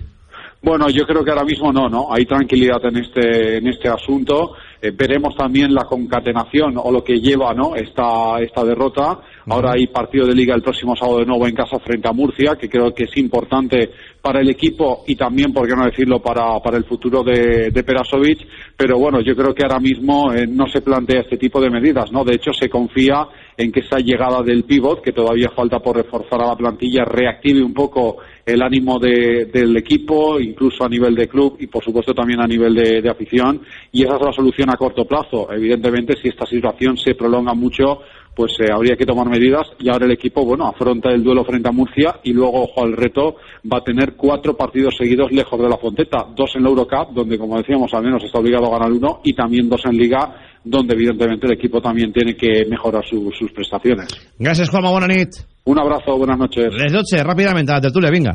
Bueno, yo creo que ahora mismo no, ¿no? Hay tranquilidad en este, en este asunto. Eh, veremos también la concatenación o lo que lleva ¿no? esta, esta derrota. Ahora hay partido de liga el próximo sábado de nuevo en casa frente a Murcia, que creo que es importante para el equipo y también, por qué no decirlo, para, para el futuro de, de Perasovic. Pero bueno, yo creo que ahora mismo eh, no se plantea este tipo de medidas. ¿no? De hecho, se confía en que esa llegada del pivot, que todavía falta por reforzar a la plantilla, reactive un poco el ánimo de, del equipo, incluso a nivel de club y por supuesto también a nivel de, de, afición. Y esa es la solución a corto plazo. Evidentemente, si esta situación se prolonga mucho, pues eh, habría que tomar medidas y ahora el equipo, bueno, afronta el duelo frente a Murcia y luego, ojo al reto, va a tener cuatro partidos seguidos lejos de la Fonteta, dos en la Eurocup, donde como decíamos al menos está obligado a ganar uno, y también dos en Liga, donde evidentemente el equipo también tiene que mejorar su, sus prestaciones. Gracias, Juanma, buena nit. Un abrazo, buenas noches. Les 12, rápidamente, a la tertulia, venga.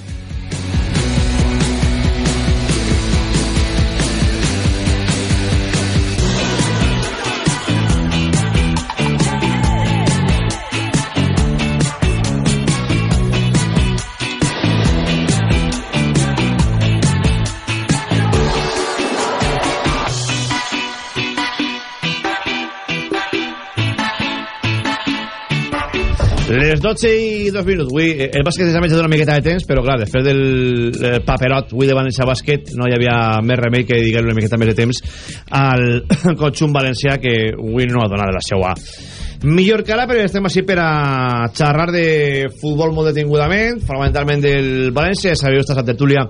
Les 12 i 2 minuts. Avui, eh, el bàsquet s'ha menjat una miqueta de temps, però clar, després del eh, paperot avui de València Bàsquet no hi havia més remei que dedicar una miqueta més de temps al conjunt valencià que avui no ha donat la seva millor cara, però estem així per a xerrar de futbol molt detingudament, fonamentalment del València, sabeu, esta tertúlia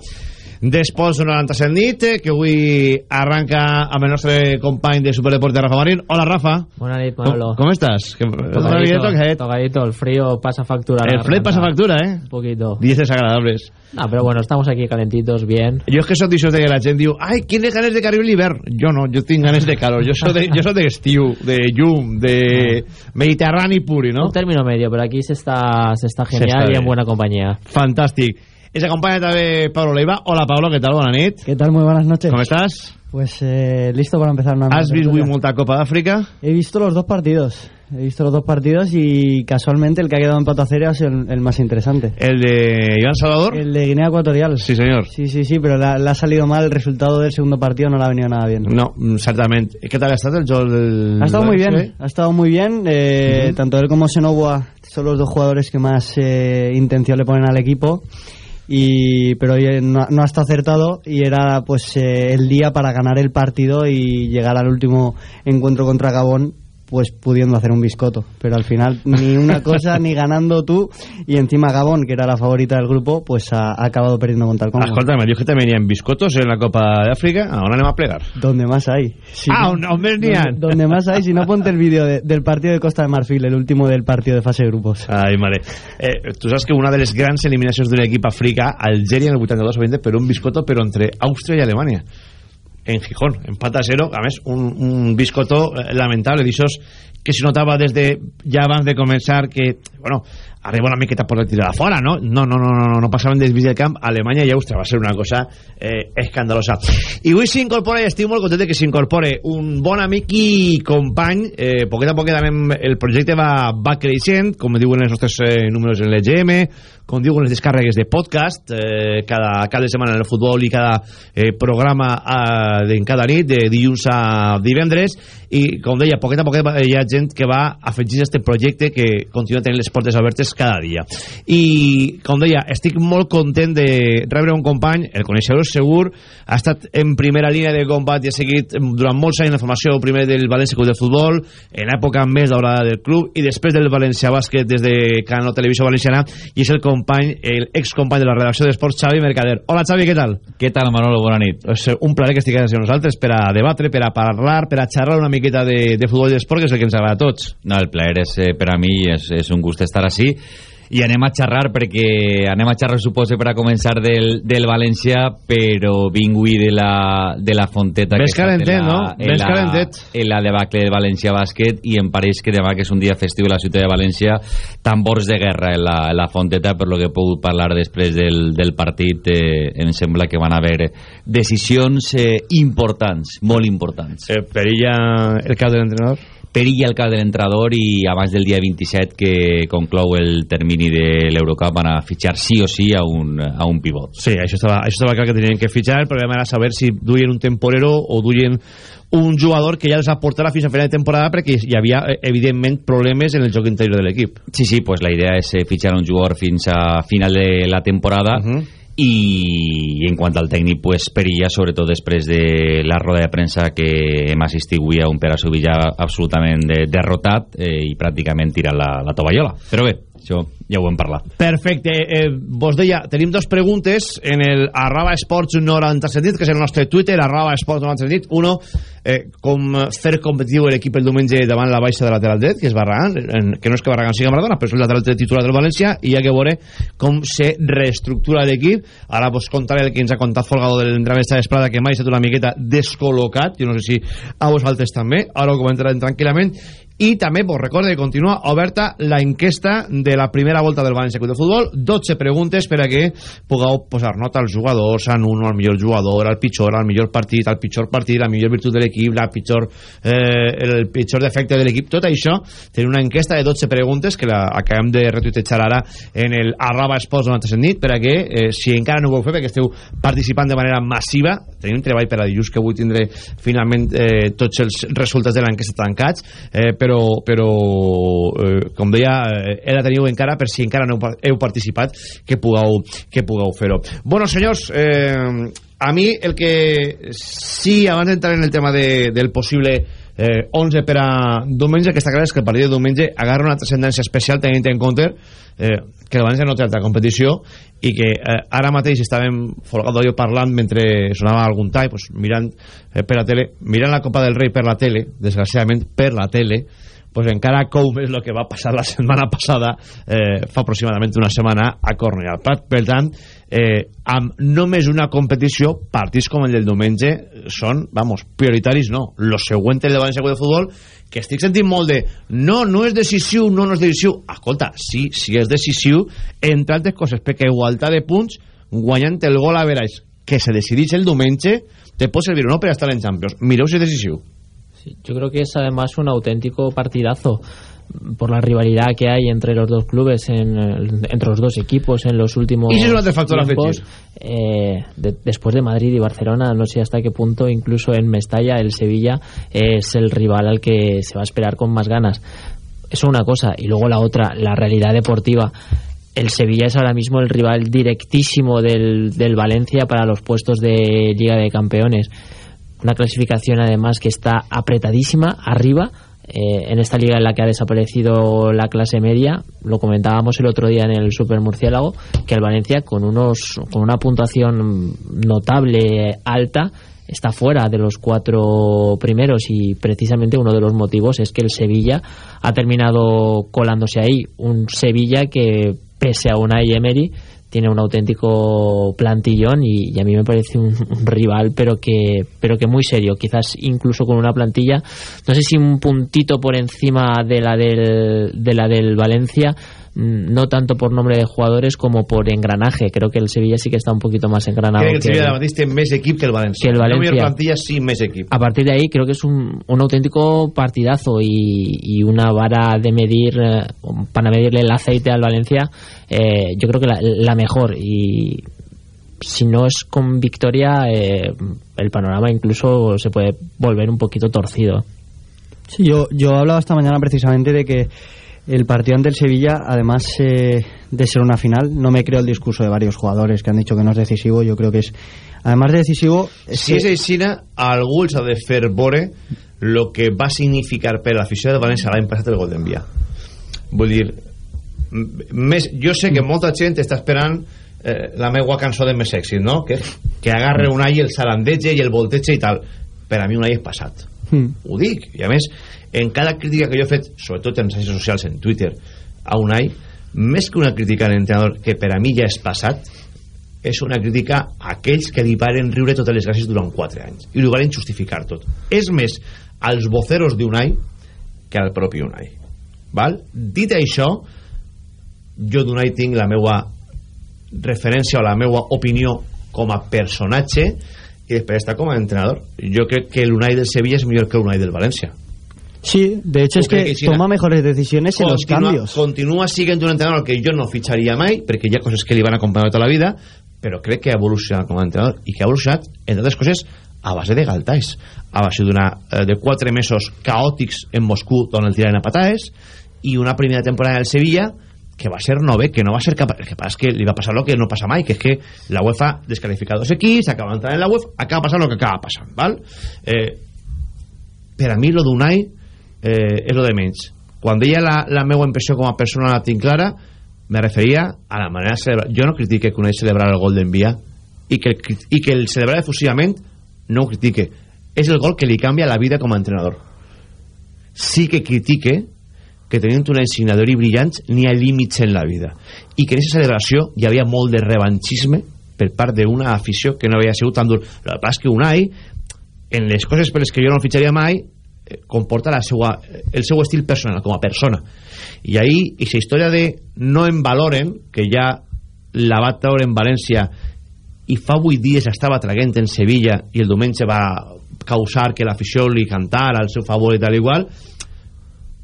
Després d'un 97 nit, que avui arranca amb el nostre company de Superdeporte, Rafa Marín. Hola, Rafa. Buena nit, Manolo. ¿Cómo, ¿Cómo estás? Tocadito, tocadito, el frío pasa factura. El frío pasa factura, ¿eh? Un poquito. Días desagradables. No, pero bueno, estamos aquí calentitos, bien. Yo es que soy de que la gente ay, ¿quién tiene ganes de carril l'hivern? Yo no, yo tengo ganes de calor. Yo soy de, yo soy de estiu, de llum, de mediterrani puri, ¿no? Un término medio, pero aquí se está, se está genial se está y en buena compañía. Fantàstic. Y se acompaña también Pablo Leiva. Hola Pablo, ¿qué tal? Buenas noches. ¿Qué tal? Muy buenas noches. ¿Cómo estás? Pues eh, listo para empezar una ¿Has visto muy multa Copa de África? He visto los dos partidos. He visto los dos partidos y casualmente el que ha quedado en pato a cero ha sido el, el, más interesante. ¿El de Iván Salvador? El de Guinea Ecuatorial. Sí, señor. Sí, sí, sí, pero le ha salido mal el resultado del segundo partido, no le ha venido nada bien. No, exactamente. ¿Qué tal ha estado el Joel del... Ha estado muy bien, ¿eh? ha estado muy bien. Eh, uh -huh. Tanto él como Senoboa son los dos jugadores que más eh, intención le ponen al equipo y pero no, no ha estado acertado y era pues eh, el día para ganar el partido y llegar al último encuentro contra Gabón pues pudiendo hacer un biscoto, pero al final ni una cosa ni ganando tú y encima Gabón, que era la favorita del grupo, pues ha, ha acabado perdiendo contra el Congo. Escolta'm, dius que te venían biscotos en la Copa de África, ahora anem a plegar. Donde más hay. Si ah, no, ha. Donde, donde más hay, si no ponte el vídeo de, del partido de Costa de Marfil, el último del partido de fase de grupos. Ai, mare. Eh, tu saps que una de les grans eliminacions d'un equip africà, Algèria en el 82-20, per un biscoto, però entre Àustria i Alemanya en Gijón, empat a cero, a més un, un biscotó eh, lamentable d'aixòs que se notava des de ja abans de començar que, bueno, arriba una miqueta per la tirada fora, no? No, no, no, no, no passaven des del camp Alemanya i Àustria, va ser una cosa eh, escandalosa. I avui s'incorpora, i estic molt content que s'incorpore un bon amic i company, eh, poquet a poquet el projecte va, va creixent, com diuen els nostres eh, números en l'EGM, com diuen les descàrregues de podcast, eh, cada, cada setmana en el futbol i cada eh, programa eh, en cada nit, de dilluns a divendres, i com deia, poquet a poquet hi ha gent que va afegir aquest projecte que continua tenint les portes obertes cada dia. I, com deia, estic molt content de rebre un company, el coneixedor segur, ha estat en primera línia de combat i ha seguit durant molts anys la formació primer del València Club de Futbol, en època més daurada del club, i després del València Bàsquet des de Canal Televisió Valenciana, i és el company, el excompany de la redacció d'Esports, Xavi Mercader. Hola, Xavi, què tal? Què tal, Manolo? Bona nit. És un plaer que estigués amb nosaltres per a debatre, per a parlar, per a xerrar una miqueta de, de futbol i d'esport, que és el que ens agrada a tots. No, el plaer és, eh, per a mi és, és un gust estar així i anem a xerrar perquè anem a xerrar suposo per a començar del, del València però vingui de la, de la Fonteta Ves calentet, no? Ves calentet en la debacle del València Bàsquet i em pareix que demà que és un dia festiu a la ciutat de València tambors de guerra en la, en la Fonteta per lo que he pogut parlar després del, del partit eh, em sembla que van haver decisions eh, importants, molt importants eh, Perilla el cap de l'entrenador? Perilla el cap de l'entrenador i abans del dia 27 que conclou el termini de l'Eurocup van a fitxar sí o sí a un, a un pivot. Sí, això estava, això estava clar que tenien que fitxar, però vam anar a saber si duien un temporero o duien un jugador que ja els aportarà fins a final de temporada perquè hi havia, evidentment, problemes en el joc interior de l'equip. Sí, sí, pues la idea és fitxar un jugador fins a final de la temporada uh -huh i en quant al tècnic pues, perilla sobretot després de la roda de premsa que hem assistit avui a un Pere Subilla absolutament de, derrotat eh, i pràcticament tirat la, la tovallola. Però bé, això ja ho hem parlat. Perfecte, eh, vos deia tenim dos preguntes en el arroba esports 97 que és el nostre Twitter arroba esports 97 uno, eh, com fer competitiu l'equip el diumenge davant la baixa de lateral dret que és Barragán, en, que no és que Barragán siga Maradona però és el lateral dret titular del València i hi ha que veure com se reestructura l'equip. Ara vos contaré el que ens ha contat Folgado de l'entrenament de Esprada que mai ha estat una miqueta descol·locat jo no sé si a vosaltres també. Ara ho comentarem tranquil·lament i també vos recorde que continua oberta la enquesta de la primera volta del València de Futbol. 12 preguntes per a que pugueu posar nota als jugadors, en uno, al millor jugador al pitjor, al millor partit, al pitjor partit la millor virtut de l'equip, la pitjor eh, el pitjor defecte de l'equip. Tot això, tenim una enquesta de 12 preguntes que la acabem de retuitejar ara en el arroba esports 97 nit per a que, eh, si encara no ho heu fet perquè esteu participant de manera massiva tenim un treball per a dilluns que vull tindre finalment eh, tots els resultats de l'enquesta tancats eh, però però, però eh, com deia, eh, de tenir encara per si encara no heu participat que pugueu, que pugueu fer-ho. Bueno, senyors, eh, a mi el que sí, abans d'entrar en el tema de, del possible eh, 11 per a diumenge, que està clar és que el partit de diumenge agarra una transcendència especial tenint en compte eh, que el València no té altra competició i que eh, ara mateix estàvem Folgado jo parlant mentre sonava algun tall pues, mirant eh, per la tele mirant la Copa del Rei per la tele desgraciadament per la tele pues encara com és el que va passar la setmana passada eh, fa aproximadament una setmana a Cornellà. Per tant eh, amb només una competició partits com el del diumenge són, vamos, prioritaris no. Lo següent el de València de Futbol que estic sentint molt de no, no és decisiu, no, no és decisiu escolta, sí, sí és decisiu entre altres coses, perquè igualtat de punts guanyant el gol a veraix que se decideix el diumenge te pot servir o no per estar en Champions. Mireu si és decisiu. Sí, yo creo que es además un auténtico partidazo por la rivalidad que hay entre los dos clubes, en, entre los dos equipos en los últimos ¿Y si es tiempos. Eh, de, después de Madrid y Barcelona, no sé hasta qué punto, incluso en Mestalla, el Sevilla es el rival al que se va a esperar con más ganas. Eso una cosa. Y luego la otra, la realidad deportiva el Sevilla es ahora mismo el rival directísimo del, del Valencia para los puestos de Liga de Campeones una clasificación además que está apretadísima arriba eh, en esta liga en la que ha desaparecido la clase media lo comentábamos el otro día en el Super Murciélago que el Valencia con unos con una puntuación notable alta está fuera de los cuatro primeros y precisamente uno de los motivos es que el Sevilla ha terminado colándose ahí. Un Sevilla que pese a una Emery tiene un auténtico plantillón y, a mí me parece un, un, rival pero que pero que muy serio. Quizás incluso con una plantilla no sé si un puntito por encima de la del, de la del Valencia no tanto por nombre de jugadores como por engranaje. Creo que el Sevilla sí que está un poquito más engranado. Creo que el Sevilla de Madrid tiene más equipo que el Valencia. Que el Valencia. Plantilla sí más equipo. A partir de ahí creo que es un, un auténtico partidazo y, y, una vara de medir, eh, para medirle el aceite al Valencia, eh, yo creo que la, la, mejor y si no es con victoria, eh, el panorama incluso se puede volver un poquito torcido. Sí, yo, yo hablaba esta mañana precisamente de que el partido ante el Sevilla, además eh, de ser una final, no me creo el discurso de varios jugadores que han dicho que no es decisivo. Yo creo que es, además de decisivo. Es si que- és aixina, algú els ha de fer veure el que va significar per l'afició de València l'any passat el gol d'envia. Vull dir, més, jo sé que molta gent està esperant eh, la meua cançó de més èxit, no? Que, que agarre un ai el salandege i el volteige i tal. Per a mi un ai és passat. Mm. Ho dic. I a més, en cada crítica que jo he fet, sobretot en xarxes socials, en Twitter, a Unai, més que una crítica a l'entrenador, que per a mi ja és passat, és una crítica a aquells que li varen riure totes les gràcies durant 4 anys i li varen justificar tot. És més als voceros d'Unai que al propi Unai. Val? Dit això, jo d'Unai tinc la meua referència o la meua opinió com a personatge i després està com a entrenador. Jo crec que l'Unai del Sevilla és millor que l'Unai del València. Sí, de hecho es que que toma mejores decisiones en los Continua- cambios. Continua siguent un entrenador que jo no fitxaria mai, perquè hi ha coses que li van acompanyar tota la vida, però crec que ha evolucionat com a entrenador i que ha evolucionat, entre altres coses, a base de galtais, a base d'una eh, de quatre mesos caòtics en Moscú on el tiraren a pataes i una primera temporada del Sevilla que va ser nove, que no va ser capaç el que passa és que li va passar el que no passa mai que és que la UEFA descalifica dos equips acaba entrant en la UEFA, acaba passant el que acaba passant val? Eh, per a mi lo d'Unai eh, és lo de menys. Quan deia la, la meva impressió com a persona la tinc clara me referia a la manera de celebrar jo no critique que Unai celebrar el gol d'envia i que, i que el celebrar efusivament no ho critique és el gol que li canvia la vida com a entrenador. Sí que critique que tenint una ensignador i brillants n'hi ha límits en la vida i que en aquesta celebració hi havia molt de revanchisme per part d'una afició que no havia sigut tan dur. El que que Unai en les coses per les que jo no fitxaria mai comporta la seua, el seu estil personal com a persona i ahí, aquesta història de no en valoren que ja la va treure en València i fa 8 dies estava traguent en Sevilla i el diumenge va causar que l'afició li cantara al seu favor i tal igual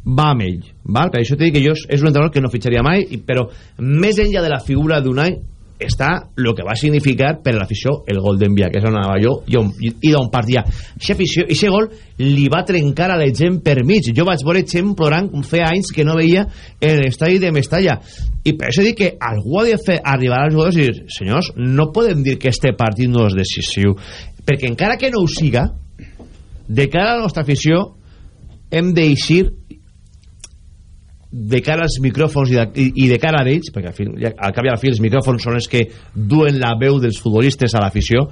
va amb ell val? per això t'he dit que jo és un entrenador que no fitxaria mai però més enllà de la figura d'Unai està el que va significar per a l'afició el gol d'envia que és on anava jo i, on, i d'on partia. Aquest gol li va trencar a la gent per mig. Jo vaig veure gent plorant feia anys que no veia en l'estadi de Mestalla. I per això dic que algú ha de fer arribar als jugadors i dir senyors, no podem dir que este partit no és decisiu perquè encara que no ho siga de cara a la nostra afició hem d'eixir de cara als micròfons i de, i, i de cara a ells, perquè al, fi, al cap i al fi els micròfons són els que duen la veu dels futbolistes a l'afició,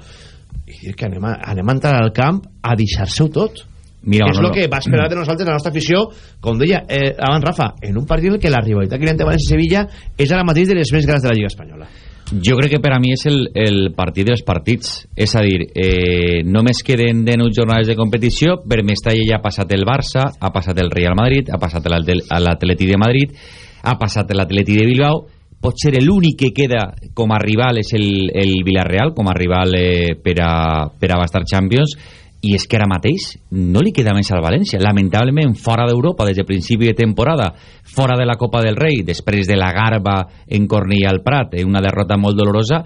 i dir que anem a, anem a entrar al camp a deixar-se-ho tot. Mira, és el Manolo. que va esperar de nosaltres la nostra afició, com deia eh, abans Rafa, en un partit en què la rivalitat que hi ha entre València i Sevilla és ara mateix de les més grans de la Lliga Espanyola. Jo crec que per a mi és el, el partit dels partits. És a dir, eh, només queden 19 jornades de competició, per Mestalla ja ha passat el Barça, ha passat el Real Madrid, ha passat l'Atleti de Madrid, ha passat l'Atleti de Bilbao, potser l'únic que queda com a rival és el, el Villarreal, com a rival eh, per, a, per a bastar Champions, i és que ara mateix no li queda més al València. Lamentablement fora d'Europa des de principi de temporada fora de la Copa del Rei després de la garba en Cornellà al Prat eh, una derrota molt dolorosa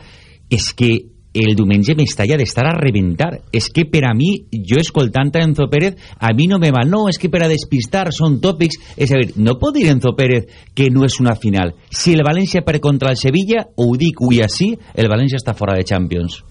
és que el diumenge Mestalla d'estar a reventar és que per a mi, jo escoltant a Enzo Pérez a mi no me va, no, és que per a despistar són tòpics, és a dir, no pot dir Enzo Pérez que no és una final. Si el València per contra el Sevilla ho dic avui així, el València està fora de Champions.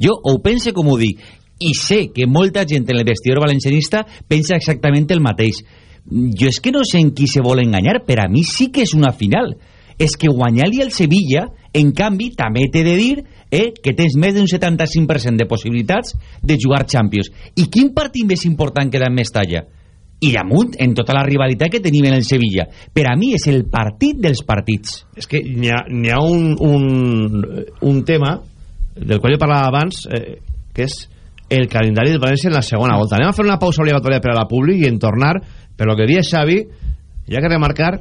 Jo ho pense com ho dic i sé que molta gent en el vestidor valencianista pensa exactament el mateix. Jo és que no sé en qui se vol enganyar per a mi sí que és una final. És que guanyar-li al Sevilla en canvi també t'he de dir eh, que tens més d'un 75% de possibilitats de jugar Champions. I quin partit més important queda en Mestalla? i damunt en tota la rivalitat que tenim en el Sevilla. Per a mi és el partit dels partits. És que n'hi ha, ha un, un, un tema del qual jo parlava abans eh, que és el calendari del València en la segona volta. Anem a fer una pausa obligatòria per a la públic i en tornar per lo que dia Xavi ha que remarcar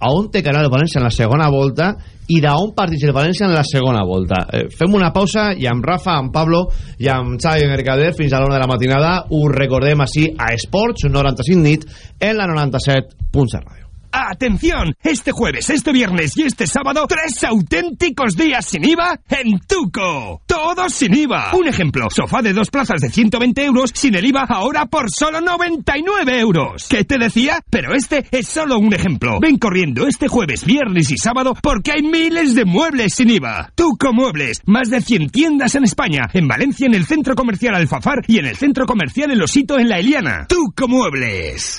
a on té canal el València en la segona volta i d'on parteix el València en la segona volta. Eh, fem una pausa i amb Rafa, amb Pablo i amb Xavi Mercader fins a l'hora de la matinada. Ho recordem així a Esports 95 nit en la 97.7 ràdio Atención, este jueves, este viernes y este sábado, tres auténticos días sin IVA en Tuco. Todos sin IVA. Un ejemplo, sofá de dos plazas de 120 euros sin el IVA ahora por solo 99 euros. ¿Qué te decía? Pero este es solo un ejemplo. Ven corriendo este jueves, viernes y sábado porque hay miles de muebles sin IVA. Tuco Muebles, más de 100 tiendas en España, en Valencia en el Centro Comercial Alfafar y en el Centro Comercial El Osito en La Eliana. Tuco Muebles.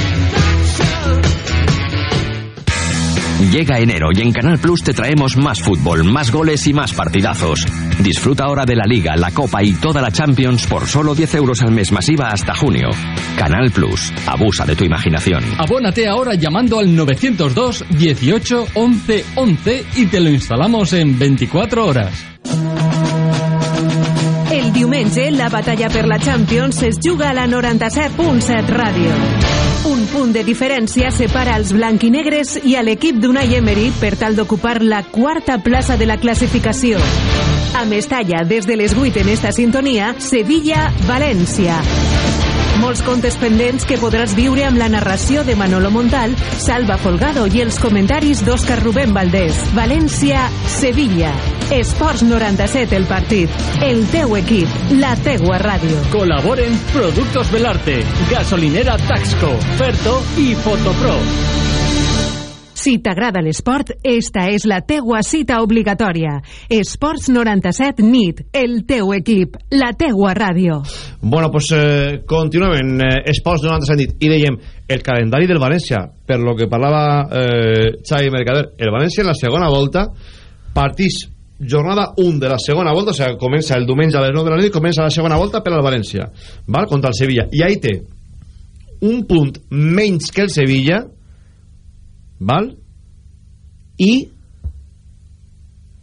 Llega enero y en Canal Plus te traemos más fútbol, más goles y más partidazos. Disfruta ahora de la Liga, la Copa y toda la Champions por solo 10 euros al mes masiva hasta junio. Canal Plus, abusa de tu imaginación. Abónate ahora llamando al 902 18 11 11 y te lo instalamos en 24 horas. El diumenge, la batalla per la Champions es juga a la 97.7 Ràdio. Un punt de diferència separa els blanquinegres i a l'equip d'Unai Emery per tal d'ocupar la quarta plaça de la classificació. A Mestalla, des de les 8 en esta sintonia, Sevilla-València. Molts contes pendents que podràs viure amb la narració de Manolo Montal, Salva Folgado i els comentaris d'Òscar Rubén Valdés. València-Sevilla. Esports 97 el partit. El teu equip. La teua ràdio. Colaboren Productos Belarte, Gasolinera Taxco, Ferto i Fotopro. Si t'agrada l'esport, esta és la teua cita obligatòria. Esports 97 NIT, el teu equip, la teua ràdio. Bueno, pues eh, continuem en eh, Esports 97 nit i dèiem el calendari del València, per lo que parlava eh, Xavi Mercader, el València en la segona volta, partits jornada 1 de la segona volta, o sigui, comença el diumenge a les 9 de la nit, comença la segona volta per al València, val? contra el Sevilla, i ahí té un punt menys que el Sevilla, val? i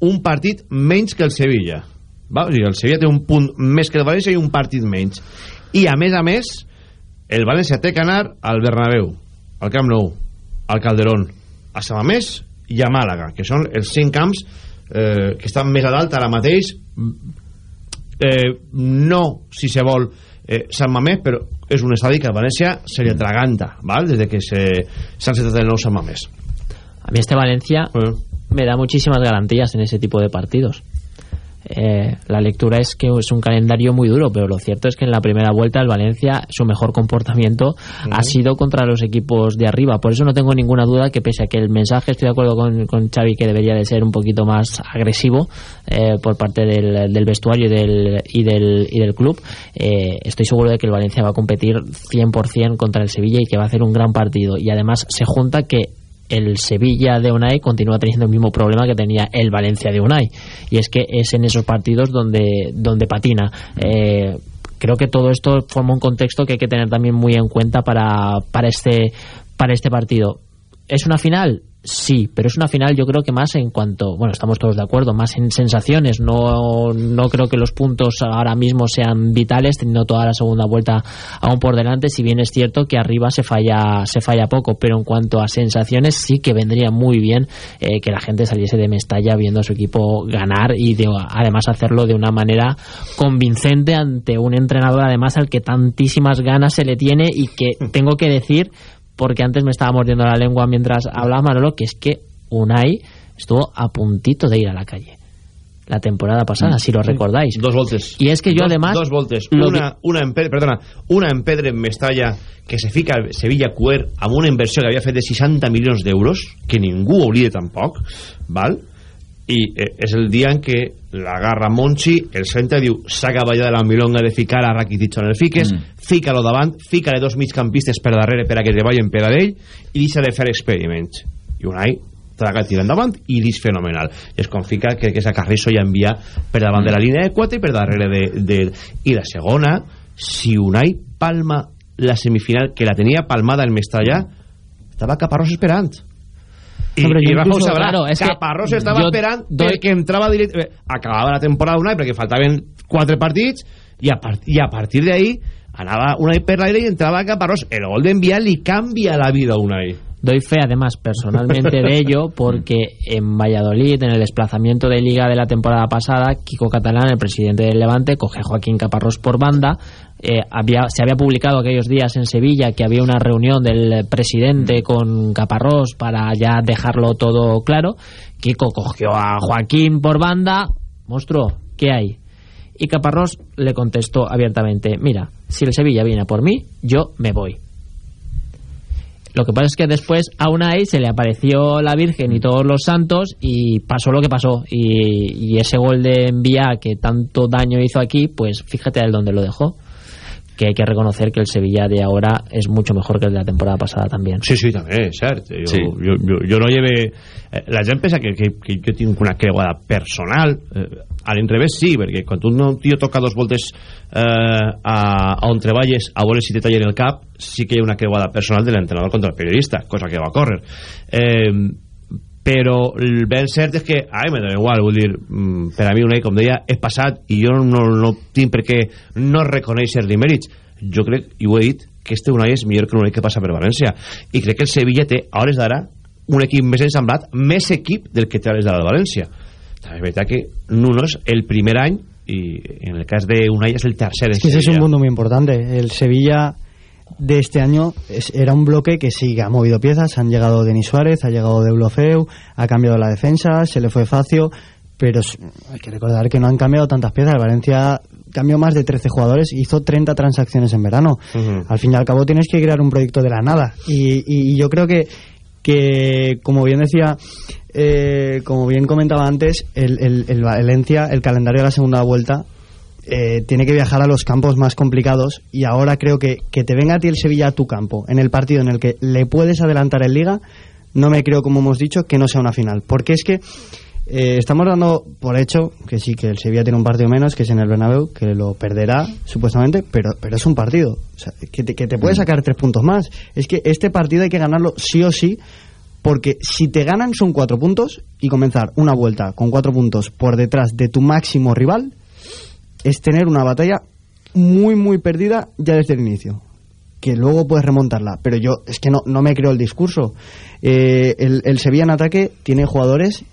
un partit menys que el Sevilla val? O sigui, el Sevilla té un punt més que el València i un partit menys i a més a més el València té que anar al Bernabéu al Camp Nou, al Calderón a Samamés i a Màlaga que són els cinc camps eh, que estan més a dalt ara mateix eh, no si se vol eh, Sant Mamés però és un estadi que a València se li atraganta val? des de que s'han setat el nou Sant Mamés A mí este Valencia me da muchísimas garantías en ese tipo de partidos. Eh, la lectura es que es un calendario muy duro, pero lo cierto es que en la primera vuelta el Valencia, su mejor comportamiento ha sido contra los equipos de arriba. Por eso no tengo ninguna duda que pese a que el mensaje, estoy de acuerdo con, con Xavi, que debería de ser un poquito más agresivo eh, por parte del, del vestuario y del, y del, y del club, eh, estoy seguro de que el Valencia va a competir 100% contra el Sevilla y que va a hacer un gran partido. Y además se junta que el Sevilla de Unai continúa teniendo el mismo problema que tenía el Valencia de Unai y es que es en esos partidos donde, donde patina eh, creo que todo esto forma un contexto que hay que tener también muy en cuenta para, para, este, para este partido ¿es una final? Sí, pero es una final yo creo que más en cuanto, bueno, estamos todos de acuerdo, más en sensaciones, no, no creo que los puntos ahora mismo sean vitales, teniendo toda la segunda vuelta aún por delante, si bien es cierto que arriba se falla, se falla poco, pero en cuanto a sensaciones sí que vendría muy bien eh, que la gente saliese de Mestalla viendo a su equipo ganar y de, además hacerlo de una manera convincente ante un entrenador además al que tantísimas ganas se le tiene y que tengo que decir porque antes me estaba mordiendo la lengua mientras hablaba Manolo, que es que Unai estuvo a puntito de ir a la calle la temporada pasada, mm. si lo recordáis. Dos voltes. Y es que yo dos, además... Dos voltes. Una, una, en Pedre, perdona, una en Pedre en Mestalla que se fica al Sevilla Cuer amb una inversió que havia fet de 60 milions d'euros, que ningú oblide tampoc, val? I eh, és el dia en què l'agarra Monchi, el centre diu s'ha acabat de la milonga de ficar a Rakitic en el fiques, mm. fica-lo davant fica-le dos migcampistes per darrere per a que treballen per a ell i deixa de fer experiments. I Unai traga tira endavant i dis fenomenal. I es confia que, que esa Carrizo ja envia per davant de la línia de 4 i per darrere de, de... i la segona si Unai palma la semifinal que la tenia palmada el Mestallà estava Caparrós esperant i yo Rafa ho sabrà claro, es que Caparrós estava esperant doy- perquè entrava directe eh, acabava la temporada Unai perquè faltaven 4 partits i a, part, i a partir d'ahí anava Unai per l'aire i entrava Caparrós el gol d'enviar li canvia la vida a Unai Doy fe, además, personalmente de ello, porque en Valladolid, en el desplazamiento de Liga de la temporada pasada, Kiko Catalán, el presidente del Levante, coge a Joaquín Caparrós por banda. Eh, había, se había publicado aquellos días en Sevilla que había una reunión del presidente con Caparrós para ya dejarlo todo claro. Kiko cogió a Joaquín por banda. Monstruo, ¿qué hay? Y Caparrós le contestó abiertamente, mira, si el Sevilla viene a por mí, yo me voy. Lo que pasa es que después a Unai se le apareció la Virgen y todos los santos y pasó lo que pasó. Y, y ese gol de envía que tanto daño hizo aquí, pues fíjate el dónde lo dejó. Que hay que reconocer que el Sevilla de ahora es mucho mejor que el de la temporada pasada también. Sí, sí, també, és cert. Jo, Sí. jo, jo, jo no lleve... Eh, la gent pensa que, que, que jo tinc una creuada personal. Eh, a l'inrevés sí, perquè quan un tio toca dos voltes eh, a, a on treballes a veure si te tallen el cap, sí que hi ha una creuada personal de l'entrenador contra el periodista, cosa que va córrer. Eh, però el ben cert és que ai, me dona igual, vull dir mm, per a mi Unai, com deia, és passat i jo no, no tinc per què no reconèixer-li mèrits. Jo crec, i ho he dit, que este Unai és millor que l'Unai que passa per València. I crec que el Sevilla té, a hores d'ara un equip més ensamblat, més equip del que té a hores d'ara de València també és veritat que Nuno és el primer any i en el cas de Unai és el tercer en Es que ese es un Sevilla. punto muy importante. El Sevilla de este año es- era un bloque que sí ha movido piezas. Han llegado Denis Suárez, ha llegado Deulofeu, ha cambiado la defensa, se le fue Facio, pero hay que recordar que no han cambiado tantas piezas. El Valencia cambió más de 13 jugadores, hizo 30 transacciones en verano. Al fin y al cabo tienes que crear un proyecto de la nada. Y, y- y yo creo que, que como bien decía, eh, como bien comentaba antes, el, el- Valencia, el calendario de la segunda vuelta eh, tiene que viajar a los campos más complicados y ahora creo que que te venga a ti el Sevilla a tu campo en el partido en el que le puedes adelantar en Liga no me creo como hemos dicho que no sea una final. Porque es que eh, estamos dando por hecho que sí que el Sevilla tiene un partido menos que es en el Bernabéu que lo perderá supuestamente pero pero es un partido. O sea, que te, que te puede sacar tres puntos más. Es que este partido hay que ganarlo sí o sí porque si te ganan son cuatro puntos y comenzar una vuelta con cuatro puntos por detrás de tu máximo rival es tener una batalla muy muy perdida ya desde el inicio que luego puedes remontarla. Pero yo es que no, no me creo el discurso. Eh, el, el Sevilla en ataque tiene jugadores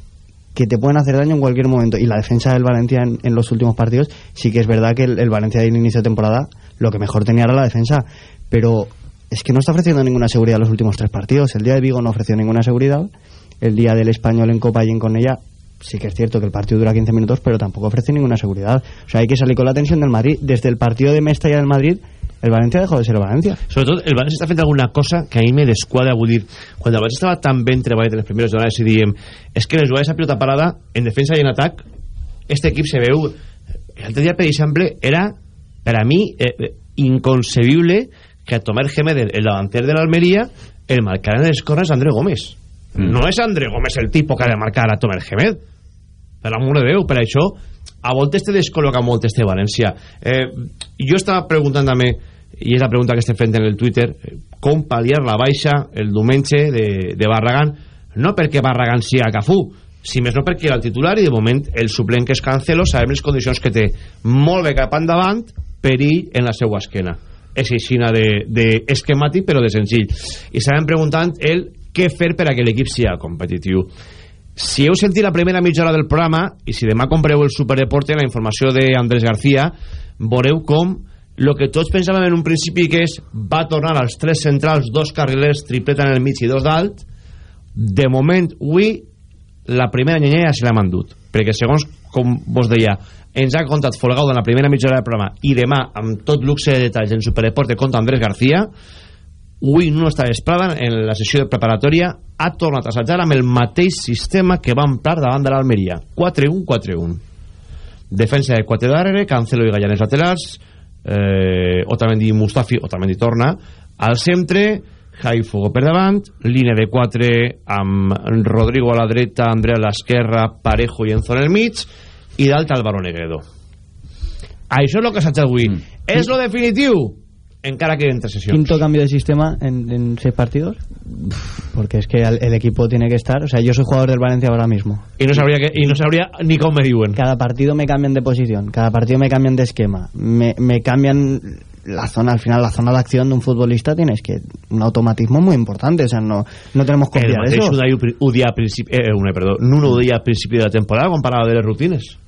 que te pueden hacer daño en cualquier momento y la defensa del Valencia en, los últimos partidos sí que es verdad que el, el Valencia del inicio de temporada lo que mejor tenía era la defensa pero es que no está ofreciendo ninguna seguridad los últimos tres partidos el día de Vigo no ofreció ninguna seguridad el día del Español en Copa y en Cornellà sí que es cierto que el partido dura 15 minutos, pero tampoco ofrece ninguna seguridad. O sea, hay que salir con la tensión del Madrid. Desde el partido de Mestalla del Madrid, el Valencia dejó de ser el Valencia. sobretot el València està fent alguna cosa que a mi me desquadra vull dir, quan el València estava tan ben treballat en les primeres jornades i diem és que les jugades a pilota parada en defensa i en atac este equip se veu l'altre dia per exemple era per a mi eh, eh, inconcebible que a Tomer Gémez el, el davanter de l'Almeria el marcara en les corners André Gómez. No és André Gómez el tipus que ha de marcar a Tomer Gémez per l'amor de Déu, per això a voltes te descol·loca molt este València. Eh, jo estava preguntant també i és la pregunta que estem fent en el Twitter com pal·liar la baixa el diumenge de, de Barragán? No perquè Barragán siga Cafú si més no perquè era el titular i de moment el suplent que és Cancelo sabem les condicions que té. Molt bé cap endavant perill en la seva esquena. És aixina de, de esquemàtic però de senzill. I estàvem preguntant el què fer per a que l'equip siga competitiu si heu sentit la primera mitja hora del programa i si demà compreu el Superdeporte la informació d'Andrés García veureu com el que tots pensàvem en un principi que és va tornar als tres centrals, dos carrilers tripleta en el mig i dos dalt. De moment avui la primera nyanya se l'ha mandut. Perquè segons com vos deia ens ha contat Folgado en la primera mitja hora del programa i demà amb tot luxe de detalls en Superdeporte contra Andrés García avui no està Esprada en la sessió de preparatòria ha tornat a assajar amb el mateix sistema que va emprar davant de l'Almeria 4-1-4-1 defensa de quatre darrere Cancelo i Gallanes laterals eh, Otamendi Mustafi Otamendi torna al centre Jai Fuego per davant, línia de 4 amb Rodrigo a la dreta, Andrea a l'esquerra, Parejo i Enzo en el mig, i dalt Álvaro Negredo. Això és el que s'ha hecho avui. Mm. És lo definitiu? Encara que entre sessions. Quinto cambio de sistema en, en seis partidos. Porque es que el, el, equipo tiene que estar. O sea, yo soy jugador del Valencia ahora mismo. Y no sabría, que, y no sabría ni cómo me diuen. Cada partido me cambian de posición. Cada partido me cambian de esquema. Me, me cambian la zona, al final, la zona de acción de un futbolista tienes que un automatismo muy importante. O sea, no, no tenemos que confiar eso. El un día, eh, perdón, no día al principio de la temporada comparado de las rutines.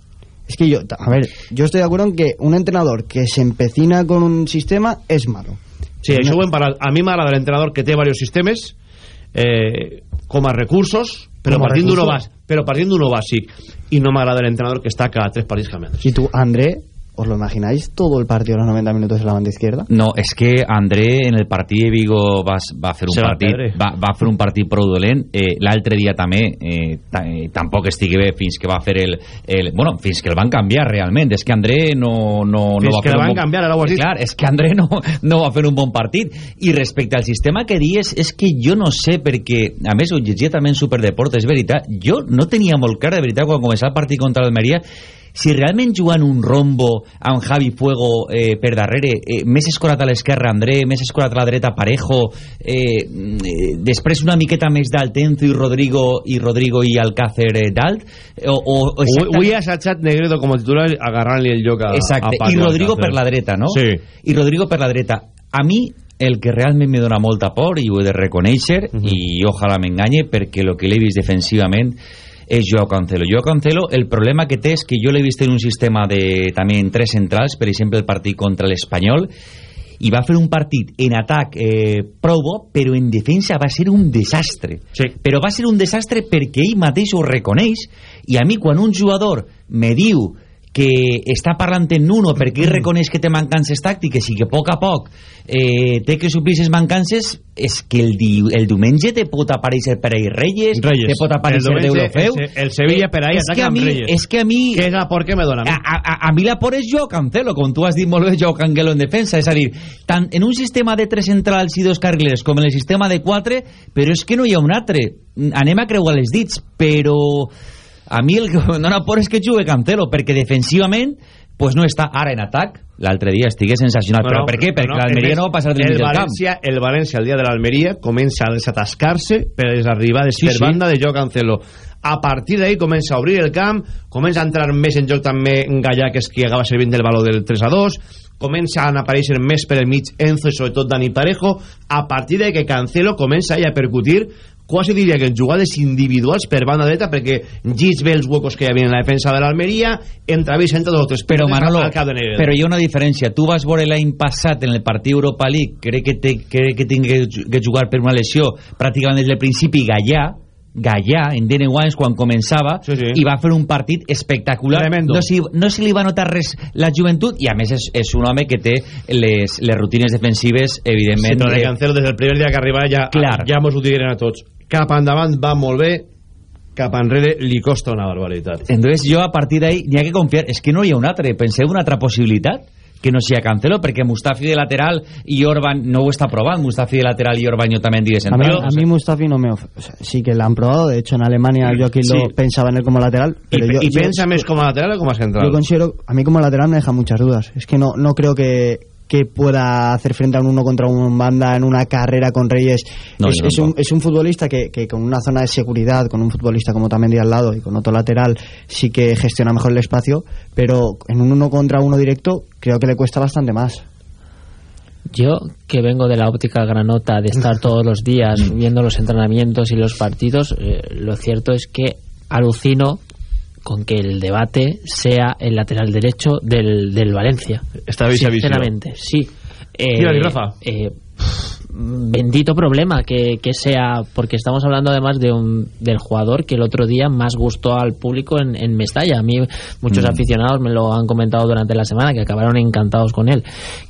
Es que yo, a ver, yo estoy de acuerdo en que un entrenador que se empecina con un sistema es malo. Sí, això ho hem parlat. A mi m'agrada l'entrenador que té diversos sistemes eh, com a recursos, però partint d'uno bàsic, però partint d'uno bàsic. I no m'agrada l'entrenador que està cada tres partits canviant. I tu, André, ¿Os lo imagináis todo el partido los 90 minutos en la banda izquierda? No, és que André en el partit de Vigo va, va fer un Se partit va, va fer un partit prou dolent eh, l'altre dia també eh, eh, tampoc estigui bé fins que va fer el, el bueno, fins que el van canviar realment. És que André no, no, fins no va que fer el van bon... canviar, ara ho has dit. Clar, és que André no, no va fer un bon partit. I respecte al sistema que dies és que jo no sé perquè a més ho llegia també en Superdeport és veritat, jo no tenia molt clar de veritat quan començava el partit contra l'Almeria si realment jugant un rombo amb Javi Fuego eh, per darrere, eh, més escorat a l'esquerra André, més escorat a la dreta Parejo, eh, eh, després una miqueta més d'alt Enzo i Rodrigo i Rodrigo i Alcácer eh, d'alt, o, o, o Avui ha assetjat Negredo com a titular agarrant-li el lloc a, Exacte, a i Rodrigo per la dreta, no? Sí. I Rodrigo per la dreta. A mi el que realment me dona molta por i ho he de reconèixer uh -huh. i ojalà m'enganye perquè el que l'he vist defensivament és Joao Cancelo. Joao Cancelo, el problema que té és que jo l'he vist en un sistema de, també en tres centrals, per exemple el partit contra l'Espanyol, i va fer un partit en atac eh, prou bo, però en defensa va ser un desastre. Sí. Però va ser un desastre perquè ell mateix ho reconeix, i a mi quan un jugador me diu que està parlant en Nuno perquè ell reconeix que té mancances tàctiques i que a poc a poc eh, té que suplir aquestes mancances és que el, di el diumenge te pot aparèixer per ahir Reyes, Reyes. te pot aparèixer Deulofeu el, el Sevilla per ahir és que a mi, Reyes. és que a mi que és la por que me dona a mi, a, a, a mi la por és jo Cancelo com tu has dit molt bé jo Cancelo en defensa. És a dir, tant en un sistema de tres centrals i dos carrilers com en el sistema de quatre però és que no hi ha un altre. Anem a creuar les dits però a mi el que em dona por és que jugui Cancelo perquè defensivament pues no està ara en atac. L'altre dia estigué sensacional. No, però no, per què? no, perquè no, l'Almeria no va passar del el mig del camp. El València el dia de l'Almeria comença a desatascar-se per les arribades Sí, per sí. banda de Joao Cancelo. A partir d'ahí comença a obrir el camp comença a entrar més en joc també Gallà que és qui acaba servint el valor del 3 a 2 comença a aparèixer més per el mig Enzo i sobretot Dani Parejo. A partir de que Cancelo comença ell a percutir quasi diria que en jugades individuals per banda dreta perquè gis bé els huecos que hi havia en la defensa de l'Almeria entravés entre dos o tres però Manolo, però hi ha una diferència tu vas veure l'any passat en el partit Europa League crec que, té, crec que tingui que jugar per una lesió pràcticament des del principi Gallà Gallà, en Dene Wines, quan començava Sí, sí. i va fer un partit espectacular Tremendo. no se, no se li va notar res la joventut i a més és, és un home que té les, les rutines defensives Sí, evidentment però de eh, Cancelo des del primer dia que arriba ja, Clar. ja mos ho digueren a tots. Cap endavant va molt bé, cap enrere li costa una barbaritat. Entonces jo a partir d'ahí n'hi ha que confiar, és que no hi ha un altre, penseu una altra possibilitat que no sigui Cancelo, perquè Mustafi de lateral i Orban no ho està provant, Mustafi de lateral i Orban jo també en de A mí, central. a mí Mustafi no me... of- o sea, sí que la han probado, de hecho en Alemania Joaquín Sí. lo pensaba en él como lateral, I, pero yo, i yo- pensa més com a lateral o com a central? yo considero, a mí como lateral me deja muchas dudas. Es que no, no creo que, que pueda hacer frente a un uno contra un en banda en una carrera con Reyes. No, es, un, es un futbolista que, que con una zona de seguridad, con un futbolista como Tamendi al lado y con otro lateral, sí que gestiona mejor el espacio, pero en un uno contra uno directo creo que le cuesta bastante más. Yo, que vengo de la óptica granota, de estar todos los días viendo los entrenamientos y los partidos, eh, lo cierto es que alucino con que el debate sea el lateral derecho del, del Valencia. Está Sinceramente, sí. Eh, Mira, Rafa. eh, bendito problema que, que sea, porque estamos hablando además de un, del jugador que el otro día más gustó al público en, en Mestalla. A mí muchos Mm. aficionados me lo han comentado durante la semana, que acabaron encantados con él.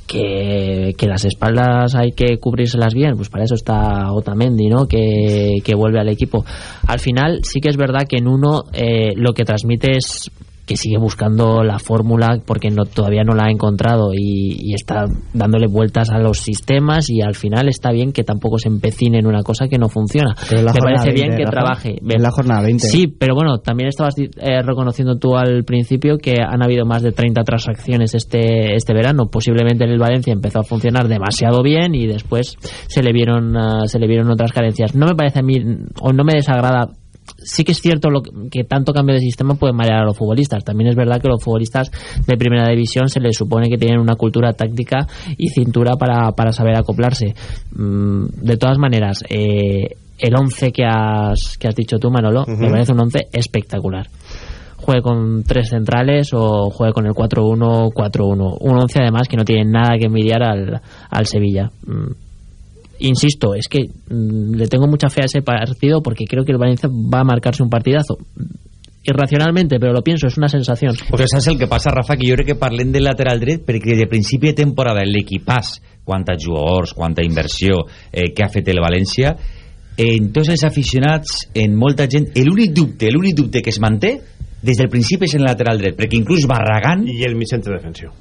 Que, que las espaldas hay que cubrírselas bien, pues para eso está Otamendi, ¿no? Que, que vuelve al equipo. Al final sí que es verdad que en uno eh, lo que transmite es que sigue buscando la fórmula porque no, todavía no la ha encontrado y, y, está dándole vueltas a los sistemas y al final está bien que tampoco se empecine en una cosa que no funciona. Me parece 20, bien que Rafa, trabaje. En la jornada 20. Sí, pero bueno, también estabas eh, reconociendo tú al principio que han habido más de 30 transacciones este, este verano. Posiblemente en el Valencia empezó a funcionar demasiado bien y después se le vieron, uh, se le vieron otras carencias. No me parece a mí, o no me desagrada sí que es cierto lo que, que, tanto cambio de sistema puede marear a los futbolistas. También es verdad que los futbolistas de primera división se les supone que tienen una cultura táctica y cintura para, para saber acoplarse. Mm, de todas maneras, eh, el 11 que has, que has dicho tú, Manolo, uh -huh. me parece un 11 espectacular. Juegue con tres centrales o juegue con el 4-1-4-1. Un 11 además que no tiene nada que envidiar al, al Sevilla. Mm insisto, es que mmm, le tengo mucha fe a ese partido porque creo que el Valencia va a marcarse un partidazo irracionalmente, però lo pienso, és una sensació. Però saps el que passa, Rafa? Que jo crec que parlem del lateral dret perquè de principi de temporada l'equipàs, quanta jugadors, quanta inversió eh, que ha fet el València, en tots els aficionats, en molta gent, l'únic dubte, l'únic dubte que es manté des del principi és en el lateral dret, perquè inclús Barragán... I el mig centre defensiu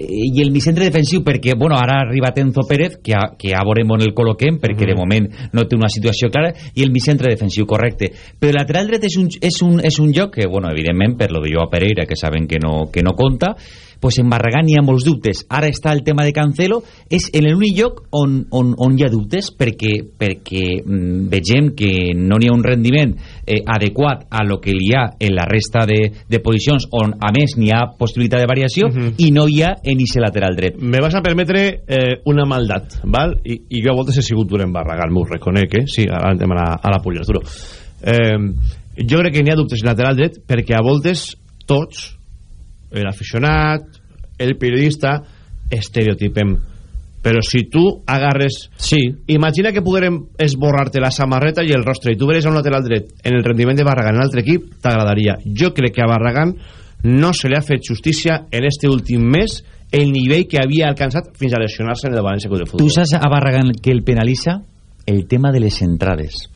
i el centre defensiu perquè bueno, ara ha arribat Enzo Pérez que a, que a veurem on el col·loquem perquè -huh. de moment no té una situació clara i el centre defensiu correcte però el lateral dret és un, és un, és un lloc que bueno, evidentment per lo de Joao Pereira que saben que no, que no compta pues en Barragán hi ha molts dubtes ara està el tema de Cancelo és en l'únic lloc on, on, on hi ha dubtes perquè, perquè mm, vegem que no n'hi ha un rendiment eh, adequat a lo que hi ha en la resta de, de posicions on a més n'hi ha possibilitat de variació uh -huh. i no hi ha en ese lateral dret me vas a permetre eh, una maldat val? I, i jo a voltes he sigut dur en Barragán m'ho reconec, eh? sí, ara entrem a la, a la pulla duro eh, jo crec que n'hi ha dubtes en lateral dret perquè a voltes tots l'aficionat, el periodista, estereotipem. Però si tu agarres... Sí. Imagina que poguérem esborrar-te la samarreta i el rostre i tu veres a un lateral dret en el rendiment de Barragán en l'altre equip, t'agradaria. Jo crec que a Barragán no se li ha fet justícia en este últim mes el nivell que havia alcançat fins a lesionar-se en el València Club de Futbol. Tu saps a Barragán que el penalitza? El tema de les entrades.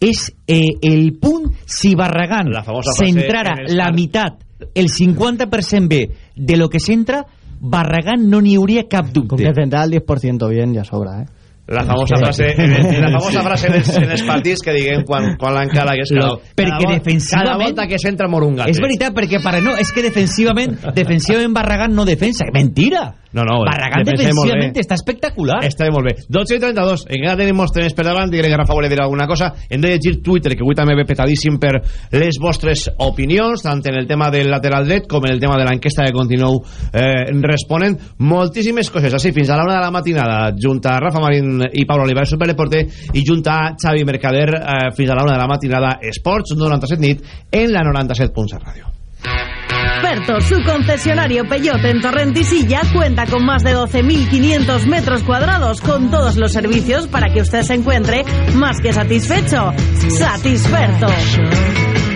És eh, el punt si Barragán centrara la meitat el 50% bé de lo que s'entra, Barragán no n'hi hauria cap dubte. Con que centrar el 10% bien ya sobra, ¿eh? La famosa frase en, la famosa frase en els, en els partits que diguem quan, quan l'encara que és cada, perquè cada, defensivament cada volta que s'entra mor un gat és veritat perquè para no, és que defensivament defensivament Barragán no defensa mentira. No, no, Barragán defensivament està espectacular. Està molt bé. 12 i 32 encara tenim molts temes per davant. Diré que Rafa volia dir alguna cosa? Hem de llegir Twitter que avui també ve petadíssim per les vostres opinions tant en el tema del lateral dret com en el tema de l'enquesta que continueu eh, responent. Moltíssimes coses. Així fins a l'hora de la matinada. Junt a Rafa Marín i Pablo Olivares Superdeporte i junt a Xavi Mercader eh, fins a l'hora de la matinada Esports 97 nit en la 97.7 Ràdio Ferto, su concesionario Peyote en Torrentisilla cuenta con más de 12.500 metros cuadrados con todos los servicios para que usted se encuentre más que satisfecho. Satisferto.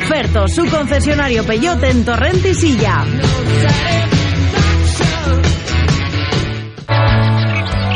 Ferto, su concesionario Peyote en Torrentisilla.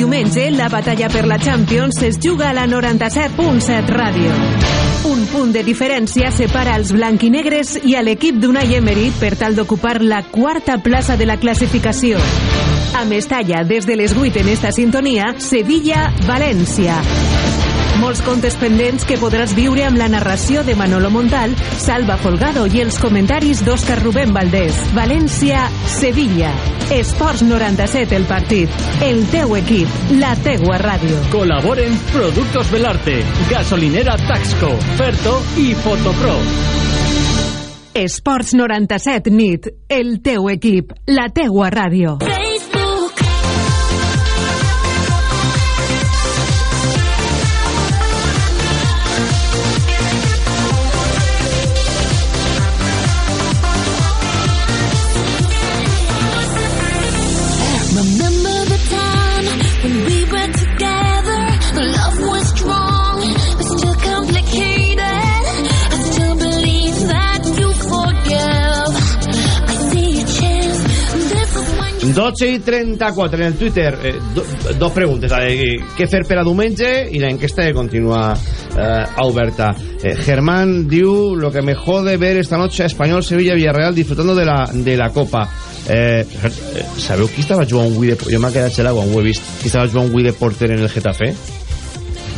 Diumenge, la batalla per la Champions es juga a la 97.7 Ràdio. Un punt de diferència separa els blanquinegres i a l'equip d'Unai Emery per tal d'ocupar la quarta plaça de la classificació. A Mestalla, des de les 8 en esta sintonia, Sevilla-València. Molts contes pendents que podràs viure amb la narració de Manolo Montal, Salva Folgado i els comentaris d'Òscar Rubén Valdés. València-Sevilla. Esports 97 el partit. El teu equip. La teua ràdio. Colaboren Productos Belarte, Gasolinera Taxco, Ferto i Fotopro. Esports 97 nit. El teu equip. La teua ràdio. 12 i 34 en el Twitter eh, do, dos preguntes la de què fer per a diumenge i l'enquesta que continua eh, oberta eh, Germán diu lo que me jode ver esta noche a Español Sevilla Villarreal disfrutando de la, de la Copa eh, sabeu qui estava jugant avui de, jo m'ha quedat xelat quan ho he vist qui estava jugant avui de porter en el Getafe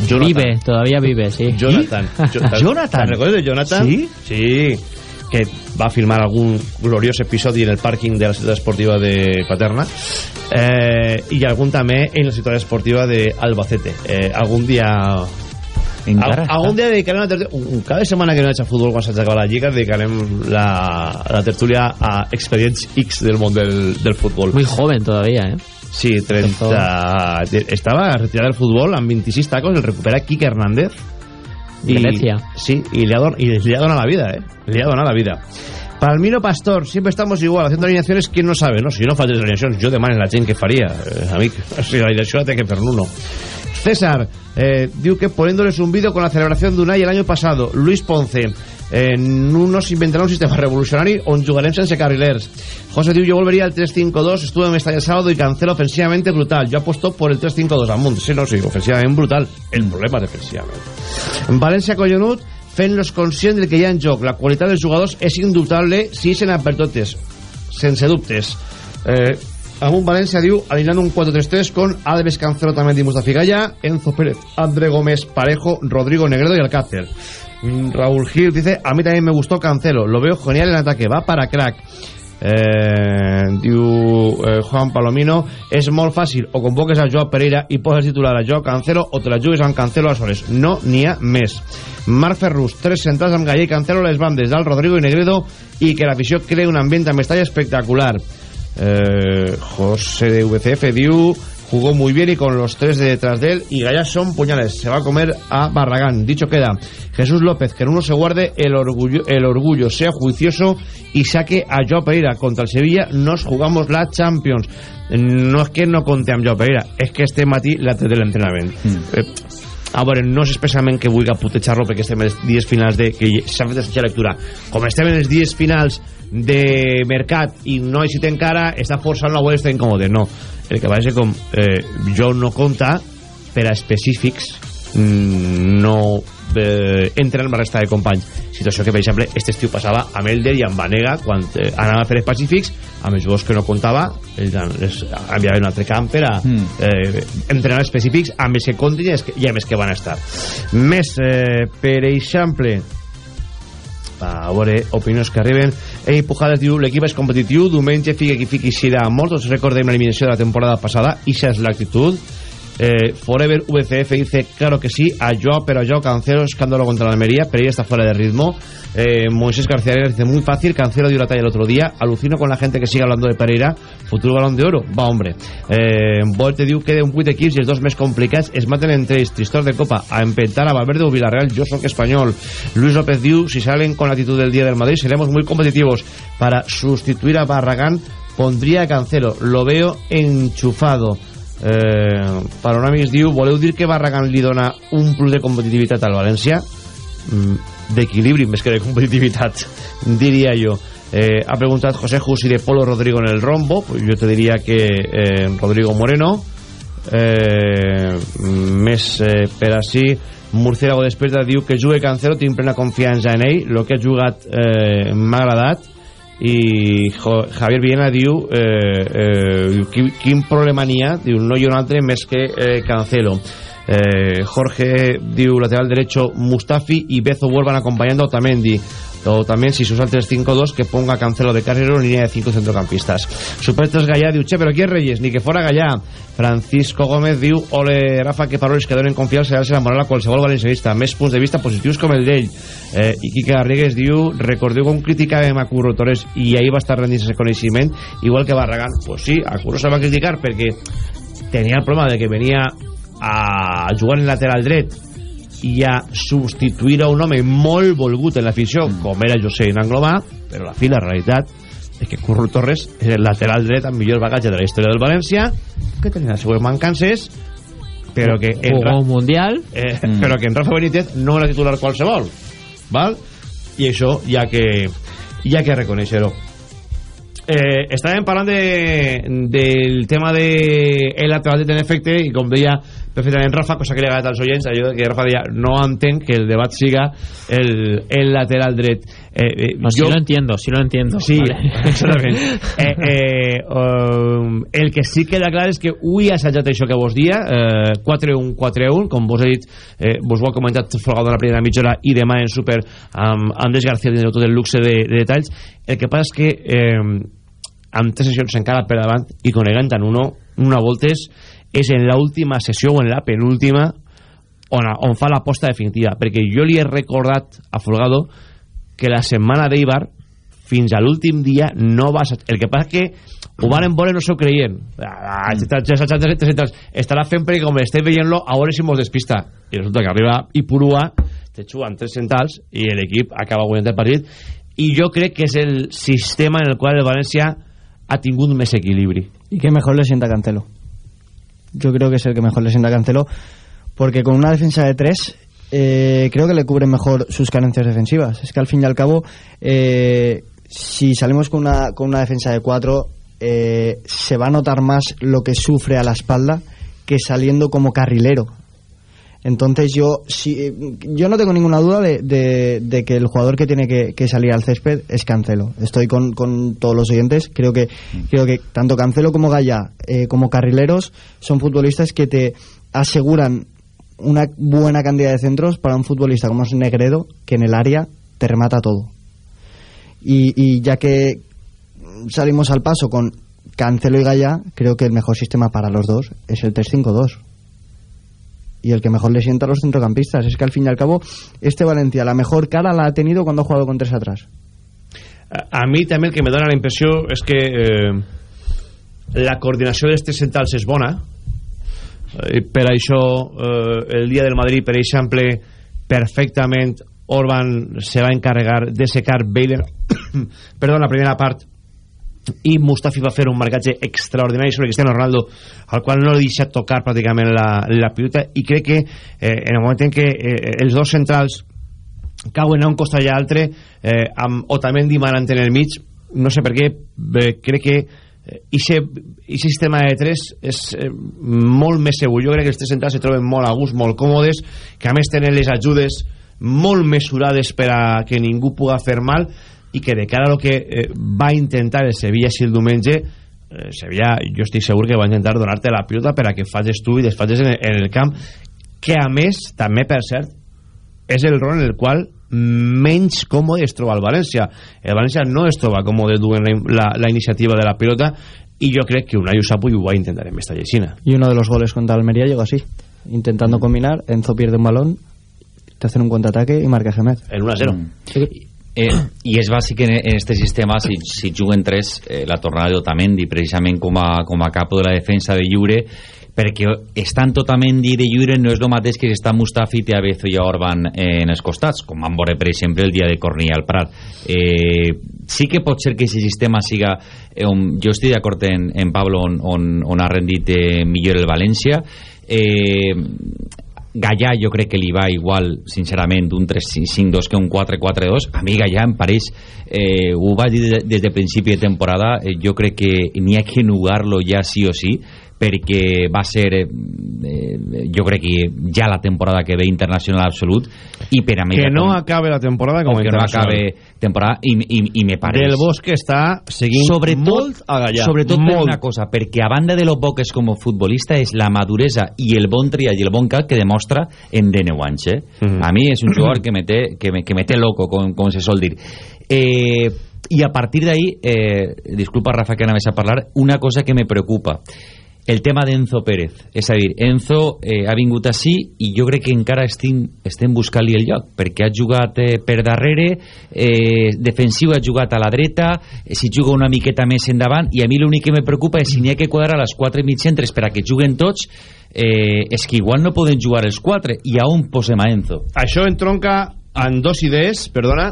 Jonathan. Vive, todavía vive, sí. Jonathan. Jonathan. Jonathan. ¿Te recuerdas de Jonathan? Sí. Sí. Que va a filmar algún glorioso episodi en el pàrquing de la ciutat esportiva de Paterna eh, i algun també en la ciutat esportiva d'Albacete. Eh, algun dia... Encara Al, algun dia dedicarem la tertúlia cada setmana que no hagi futbol quan s'ha acabat la lliga dedicarem la, la tertúlia a expedients X del món del, del futbol Muy joven todavía, ¿eh? Sí, 30... Estaba retirado del fútbol amb 26 tacos, el recupera Quique Hernández. Y, Venecia. Sí, y le, ha don- y le ha donado la vida, ¿eh? Le ha donado la vida. Palmiro Pastor, siempre estamos igual, haciendo alineaciones, ¿quién no sabe? No, si yo no faig les alineacions, jo demano la gent que faria, eh, amic. Si la alineació la té que fer l'uno. César, eh, diu que poniéndoles un vídeo con la celebración de Unai el año pasado. Luis Ponce, eh, no nos inventará un sistema revolucionari on jugarem sense carrilers. José diu, yo volvería al 3-5-2, estuve en Mestalla el sábado y cancelo ofensivamente brutal. Yo apuesto por el 3-5-2 amunt. Sí, no, sí, ofensivamente brutal. El problema és defensivament. València Collonut, fent-los conscients del que hi ha en joc. La qualitat dels jugadors és indubtable si se n'ha per totes, sense dubtes. Eh, amb un València diu alineant un 4-3-3 con Alves Cancelo también de Mustafi Gaya, Enzo Pérez, André Gómez Parejo, Rodrigo Negredo y Alcácer. Mm, Raúl Gil dice, a mí también me gustó Cancelo, lo veo genial en ataque, va para crack. Eh, diu eh, Juan Palomino és molt fàcil o convoques a Joao Pereira i poses titular a Joao Cancelo o te la jugues amb Cancelo a soles no n'hi ha més. Marc Ferrus, tres centrals amb Gallé i Cancelo a les bandes del Rodrigo i Negredo i que l'afició cree un ambient amb estall espectacular. Eh, José de VCF diu jugó muy bien y con los tres de detrás de él. Y Gaya son puñales. Se va a comer a Barragán. Dicho queda Jesús López que en uno se guarde el orgullo, el orgullo sea juicioso y saque a Joao Pereira. Contra el Sevilla nos jugamos la Champions. No és que no compte amb Joao Pereira és que este matí la té de l'entrenament mm. eh, a veure, no és especialment que vulgui putejar-lo perquè estem els dies finals de que s'ha fet aquesta lectura. Com estem en els dies finals de mercat i no existit encara està forçant la web està incòmode no, el que és que com eh, jo no compta per a específics mm, no eh, entren amb la resta de companys situació que per exemple este estiu passava amb Elder i amb Vanega quan eh, anava a fer específics amb els jugadors que no comptava ells les enviaven un altre camp per a eh, entrenar específics amb els que els que- i amb els que van estar. Més eh, per exemple a veure opinions que arriben. Ei Pujades diu l'equip és competitiu diumenge fique qui fiqui serà mort tots recordem l'eliminació de la temporada passada i és l'actitud eh, Forever VCF dice claro que sí a Joao pero a Joao Cancelo escándalo contra la Almería Pereira está fuera de ritmo. Eh, Moisés García dice muy fácil Cancelo dio la talla el otro día. Alucino con la gente que sigue hablando de Pereira. Futuro balón de oro. Va hombre. Eh, Volte diu que de un 8 equips i els dos més complicats es maten entre ells. Tristor de Copa a empentar a Valverde o Villarreal yo soy español Luis López diu si salen con la actitud del día del Madrid seremos muy competitivos. Para sustituir a Barragán pondría a Cancelo. Lo veo enchufado eh, Panoramis diu voleu dir que Barragán li dona un plus de competitivitat al València? Mm, d'equilibri més que de competitivitat diria jo. Eh, ha preguntat José Ju si de Polo Rodrigo en el rombo pues jo te diria que eh, Rodrigo Moreno. Eh, més eh, per així Murciélago Desperta diu que jugue Cancelo tinc plena confiança en ell el que ha jugat eh, m'ha agradat i Javier Villena diu, eh, eh, problema n'hi ha diu no hi ha un que eh, Cancelo. Eh, Jorge diu lateral derecho Mustafi y Bezo vuelvan acompañando a Otamendi o también si se usa el 3-5-2 que ponga Cancelo de carrero en línea de 5 centrocampistas. Supretres Gallá diu che però qui és Reyes? Ni que fora Gallà Francisco Gómez diu ole Rafa que paraules que donen confiança i la moral a qualsevol valencianista. Més punts de vista positius com el d'ell. Eh, i Quique Garrigues diu recordeu com criticàvem a Curro Torres i ahir va estar rendint ese coneixement igual que Barragán. Pues sí, a Curro se va criticar perquè tenia el problema de que venia a jugar en lateral dret i a substituir a un home molt volgut en l'afició com era José Nanglomà però la fi, la realitat és que Curro Torres és el lateral dret amb millor bagatge de la història del València que tenia les seues mancances però que en, Jugó un mundial. Eh, però que en Rafa Benítez no era titular qualsevol val? i això ha que ha que reconèixer-ho. Eh, estàvem parlant de, del tema de el lateral en efecte i com deia perfectament Rafa, cosa que li ha agradat als oients allò que Rafa deia, no entenc que el debat siga el, el lateral dret eh, eh, No, sí lo entiendo, sí lo entiendo. Sí, Vale. exactament. eh, eh, um, el que sí queda clar és que avui ha assajat això que vos dia, eh, 4-1-4-1, com vos he dit, eh, vos ho ha comentat Folgado en la primera mitja hora i demà en Super amb Andrés García tindreu tot el luxe de, de detalls. El que passa és que eh, amb tres sessions encara per davant i conegant tant uno, una voltes és en l'última sessió o en la penúltima on, on fa l'aposta definitiva perquè jo li he recordat a Folgado que la setmana d'Eibar fins a l'últim dia no va ser... el que passa que ho van veure no s'ho creien. Ah, estarà fent perquè com estem veient-lo a veure si mos despista. I resulta que arriba Ipurua te juguen tres centrals i l'equip acaba guanyant el partit. I jo crec que és el sistema en el qual el València ha tingut més equilibri. Y que mejor le sienta Cancelo. Yo creo que es el que mejor le sienta Cancelo, porque con una defensa de tres eh, creo que le cubre mejor sus carencias defensivas. Es que al fin y al cabo, eh, si salimos con una, con una defensa de cuatro, eh, se va a notar más lo que sufre a la espalda que saliendo como carrilero. Entonces yo si, yo no tengo ninguna duda de, que el jugador que tiene que, que salir al césped es Cancelo. Estoy con, con todos los oyentes. Creo que creo que tanto Cancelo como Gaya eh, como carrileros son futbolistas que te aseguran una buena cantidad de centros para un futbolista como es Negredo que en el área te remata todo. Y, y ya que salimos al paso con Cancelo y Gaya, creo que el mejor sistema para los dos es el 3-5-2 y el que mejor le sienta a los centrocampistas. Es que al fin y al cabo, este Valencia la mejor cara la ha tenido cuando ha jugado con tres atrás. a, a mi també el que me dona la impressió és que eh, la coordinació d'estes centrals és bona eh, per això eh, el dia del Madrid per exemple perfectament Orban se va encarregar de secar Bale perdó, en la primera part i Mustafi va fer un marcatge extraordinari sobre Cristiano Ronaldo al qual no li deixa tocar pràcticament la, la pilota i crec que eh, en el moment en què eh, els dos centrals cauen a un costat i a l'altre eh, amb Otamendi manant en el mig no sé per què, eh, crec que aquest sistema de 3 és eh, molt més segur. Jo crec que els tres centrals se troben molt a gust molt còmodes, que a més tenen les ajudes molt mesurades per a que ningú puga fer mal i que de cara a lo que eh, va intentar el Sevilla si el diumenge eh, Sevilla jo estic segur que va intentar donar-te la pilota per a que facis tu i desfacis en, en el camp que a més, també per cert és el rol en el qual menys còmode es troba el València el València no es troba còmode duent la, la, la iniciativa de la pilota i jo crec que Unai Usapu ho va intentar en esta llegina Y uno de los goles contra Almería llegó así, intentando combinar, Enzo pierde un balón, te hacen un contraataque y marca Gemet. El 1-0. Eh, I és bàsic en, en este sistema, si, si juguen tres, eh, la tornada d'Otamendi, precisament com a, com a capo de la defensa de Lliure, perquè estant Otamendi de Lliure no és el mateix que està Mustafi, té Abezo i Orban en els costats, com van veure, per exemple, el dia de Cornilla al Prat. Eh, sí que pot ser que aquest sistema siga... Eh, on, jo estic d'acord en, en Pablo on, on, on ha rendit eh, millor el València. Eh, Gallà jo crec que li va igual sincerament un 3-5-2 que un 4-4-2 a mi Gallà em pareix eh, ho vaig dir des de principi de temporada eh, jo crec que n'hi ha que nugar-lo ja sí o sí perquè va ser eh, eh, jo crec que ja la temporada que ve internacional absolut i per a mi que no acabe la temporada com a que no acabe temporada i, i, i me pareix. Del Bosque està seguint sobretot, molt a Gallà sobretot per molt. una cosa perquè a banda de lo poc que és com a futbolista és la maduresa i el bon triat i el bon cap que demostra en 19 anys eh? a mi és un jugador que me té, que me, que me té loco com, com se sol dir. Eh, i a partir d'ahí eh, disculpa Rafa que anaves a parlar una cosa que me preocupa el tema d'Enzo Pérez. És a dir, Enzo eh, ha vingut així i jo crec que encara estem, estem buscant-li el lloc perquè ha jugat eh, per darrere eh, defensiu ha jugat a la dreta eh, si juga una miqueta més endavant i a mi l'únic que me preocupa és si n'hi ha que quadrar les quatre mitcentres per a que juguen tots eh, és que igual no poden jugar els quatre i a on posem a Enzo? Això entronca en dos idees, perdona,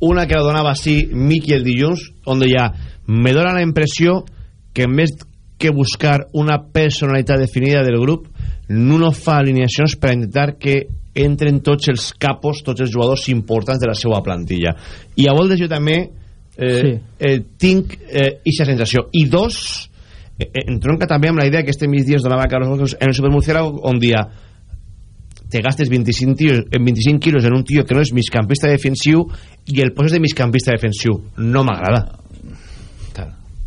una que la donava sí Miqui el dilluns, on deia me dóna la impressió que més que buscar una personalitat definida del grup, Nuno fa alineacions per intentar que entren tots els capos, tots els jugadors importants de la seva plantilla. I a voltes jo també eh, Sí. eh, tinc eh, ixa sensació i dos eh, eh, entronca també amb la idea que este migdia es donava a Carlos González en el Supermurciélago on dia te gastes 25, tios, en 25 quilos en un tio que no és migcampista defensiu i el poses de migcampista defensiu no m'agrada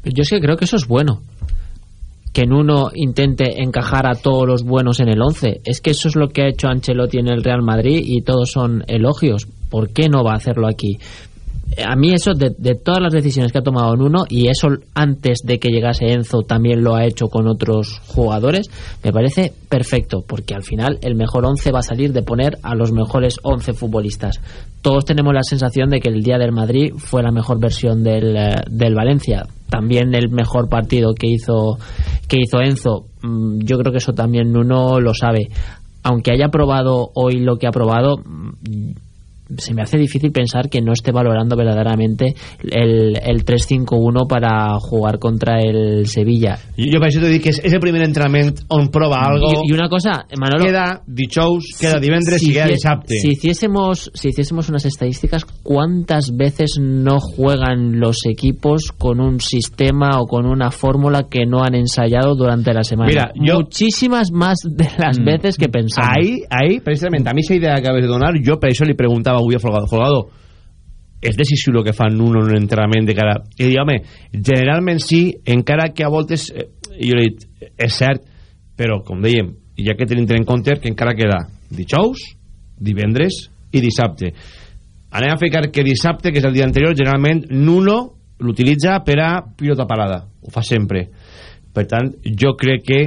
Yo es que creo que eso es bueno. Que en uno intente encajar a todos los buenos en el 11. Es que eso es lo que ha hecho Ancelotti en el Real Madrid y todos son elogios. ¿Por qué no va a hacerlo aquí? A mí eso, de, de todas las decisiones que ha tomado en uno, y eso antes de que llegase Enzo también lo ha hecho con otros jugadores, me parece perfecto, porque al final el mejor 11 va a salir de poner a los mejores 11 futbolistas. Todos tenemos la sensación de que el día del Madrid fue la mejor versión del, eh, del Valencia. También el mejor partido que hizo, que hizo Enzo. Mm, Yo creo que eso también uno lo sabe. Aunque haya probado hoy lo que ha probado, mm, se me hace difícil pensar que no esté valorando verdaderamente el, el 3-5-1 para jugar contra el Sevilla. jo això t'he dit que és, és el primer entrenament on prova algo Y, una cosa, Manolo. queda dijous, queda si- divendres si i queda dissabte Si hiciésemos, si hiciésemos unas estadísticas, ¿cuántas veces no juegan los equipos con un sistema o con una fórmula que no han ensayado durante la semana? Mira, yo- Muchísimas más de las Mm. veces que pensamos. Ahí, ahí, precisament, a mi aquesta idea que acabes de donar, jo per això li preguntava avui a Folgado, Folgado, és decisiu el que fan un en un entrenament de cara... I dic, home, generalment sí, encara que a voltes, eh, jo li he dit, és cert, però, com dèiem, ja que tenim en compte que encara queda dijous, divendres i dissabte. Anem a ficar que dissabte, que és el dia anterior, generalment Nuno l'utilitza per a pilota parada. Ho fa sempre. Per tant, jo crec que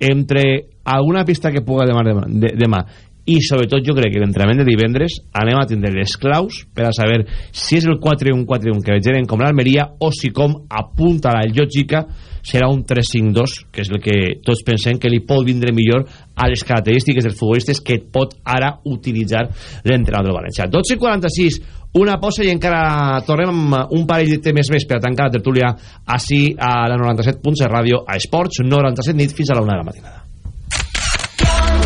entre alguna pista que puga demà, demà, de, demà i sobretot jo crec que l'entrenament de divendres anem a tindre les claus per a saber si és el 4-1-4-1 que vegem com l'Almeria o si com apunta la lògica serà un 3-5-2 que és el que tots pensem que li pot vindre millor a les característiques dels futbolistes que pot ara utilitzar l'entrenador del València 12-46 una pausa i encara tornem amb un parell de temes més per a tancar la tertúlia. Així a la 97 punts de ràdio a Esports 97 nit fins a la una de la matinada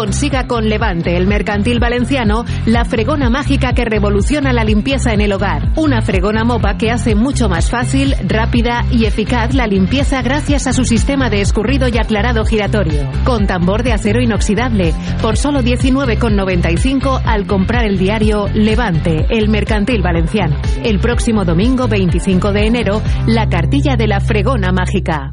Consiga con Levante, el mercantil valenciano, la fregona mágica que revoluciona la limpieza en el hogar. Una fregona mopa que hace mucho más fácil, rápida y eficaz la limpieza gracias a su sistema de escurrido y aclarado giratorio. Con tambor de acero inoxidable, por solo 19,95 al comprar el diario Levante, el mercantil valenciano. El próximo domingo 25 de enero, la cartilla de la fregona mágica.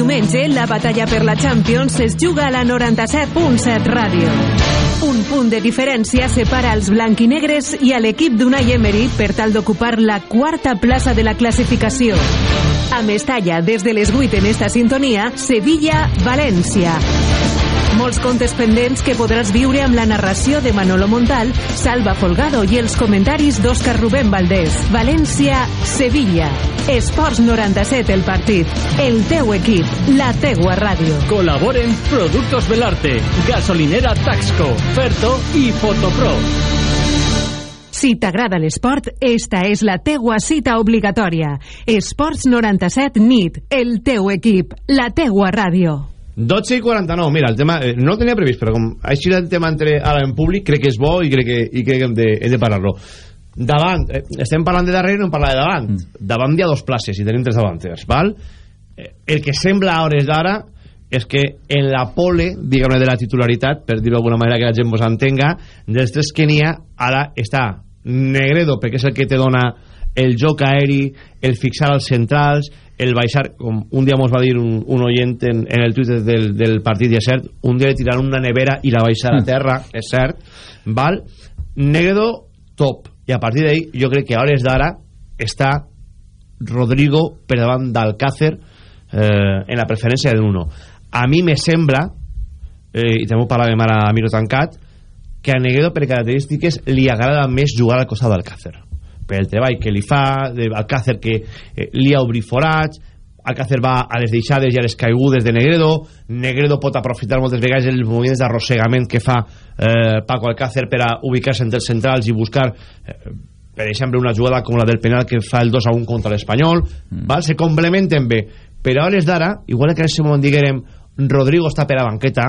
Diumenge, la batalla per la Champions es juga a la 97.7 ràdio. Un punt de diferència separa els blanquinegres i a l'equip d'Unai Emery per tal d'ocupar la quarta plaça de la classificació. A Mestalla, des de les 8 en esta sintonia, Sevilla-València. Molts contes pendents que podràs viure amb la narració de Manolo Montal, Salva Folgado i els comentaris d'Òscar Rubén Valdés. València-Sevilla. Esports 97 el partit. El teu equip. La teua ràdio. Colaboren Productos Belarte, Gasolinera Taxco, Ferto y Fotopro. Si t'agrada l'esport, esta és la teua cita obligatòria. Esports 97 NIT, el teu equip, la teua ràdio. 12 i 49, mira, el tema eh, no el tenia previst, però com eixit el tema entre ara en públic, crec que és bo i crec que, i crec que hem de, hem de parlar-lo. Davant, eh, estem parlant de darrere, no en parla de davant. Mm. Davant hi ha dos places i tenim tres davanters, val? Eh, el que sembla a hores d'ara és que en la pole, diguem de la titularitat, per dir-ho d'alguna manera que la gent vos entenga, dels tres que n'hi ha, ara està Negredo, perquè és el que te dona el joc aeri, el fixar als centrals, el baixar, com un dia mos va dir un, un oient en, en el Twitter del, del partit, i és cert, un dia tirar una nevera i la baixar a terra, és cert, val? Negredo, top. i a partir d'ahí jo crec que a hores d'ara està Rodrigo per davant d'Alcácer eh, en la preferència de l'uno a mi me sembla eh, i també ho parlàvem ara a miro tancat que a Negredo per característiques li agrada més jugar al costat d'Alcácer per el treball que li fa Alcácer que eh, li ha obrit forats Alcácer va a les deixades i a les caigudes de Negredo Negredo pot aprofitar moltes vegades els moviments d'arrossegament que fa eh, Paco Alcácer per a ubicar-se entre els centrals i buscar eh, per exemple una jugada com la del penal que fa el 2 a 1 contra l'Espanyol mm. se complementen bé però a hores d'ara, igual que en aquest moment diguérem Rodrigo està per a banqueta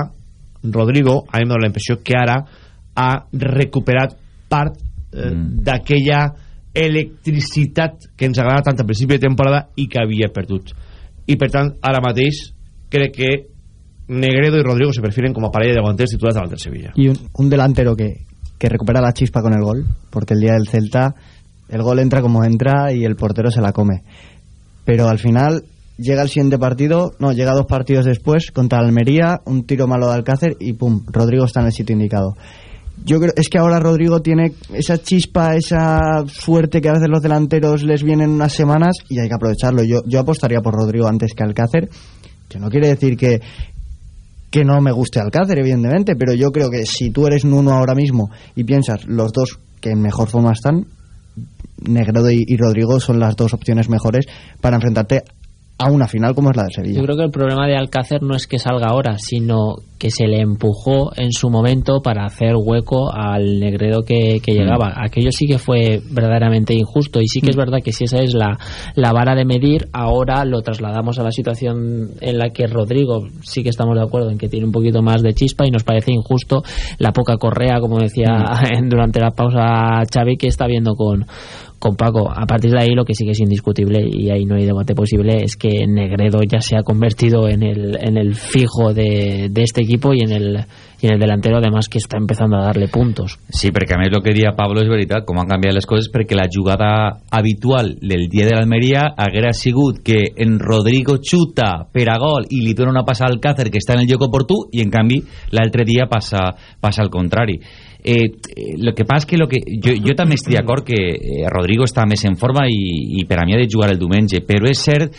Rodrigo, a mi m'ha la impressió que ara ha recuperat part eh, mm. d'aquella electricitat que ens agrada tant al principi de temporada i que havia perdut. I per tant ara mateix crec que Negredo y Rodrigo se prefieren como pareja de guantes titulares davant del Sevilla. Y un, un delantero que, que recupera la chispa con el gol porque el día del Celta el gol entra como entra y el portero se la come. Pero al final llega el siguiente partido, no, llega dos partidos después contra Almería, un tiro malo de Alcácer y pum, Rodrigo está en el sitio indicado yo creo es que ahora Rodrigo tiene esa chispa, esa suerte que a veces los delanteros les vienen unas semanas y hay que aprovecharlo. Yo, yo apostaría por Rodrigo antes que Alcácer, que no quiere decir que, que no me guste Alcácer, evidentemente, pero yo creo que si tú eres uno ahora mismo y piensas los dos que en mejor forma están, Negredo y, y Rodrigo son las dos opciones mejores para enfrentarte a una final como es la de Sevilla. Yo creo que el problema de Alcácer no es que salga ahora, sino que se le empujó en su momento para hacer hueco al Negredo que, que llegaba. Mm. Aquello sí que fue verdaderamente injusto y sí que mm. es verdad que si esa es la, la vara de medir, ahora lo trasladamos a la situación en la que Rodrigo sí que estamos de acuerdo en que tiene un poquito más de chispa y nos parece injusto la poca correa, como decía mm. durante la pausa Xavi, que está viendo con con Paco. A partir de ahí lo que sí que es indiscutible y ahí no hay debate posible es que Negredo ya se ha convertido en el, en el fijo de, de este equipo y en el i en el delantero además que està empezando a darle puntos. Sí, perquè a més el que dia Pablo és veritat com han canviat les coses perquè la jugada habitual del dia de l'Almeria haguera sigut que en Rodrigo xuta per a gol i li dona una passa al Càcer que està en el lloc oportú i en canvi l'altre dia passa, passa al contrari. Eh, lo que passa que, lo que jo, jo també estic d'acord que eh, Rodrigo està més en forma i, i per a ha de jugar el diumenge però és cert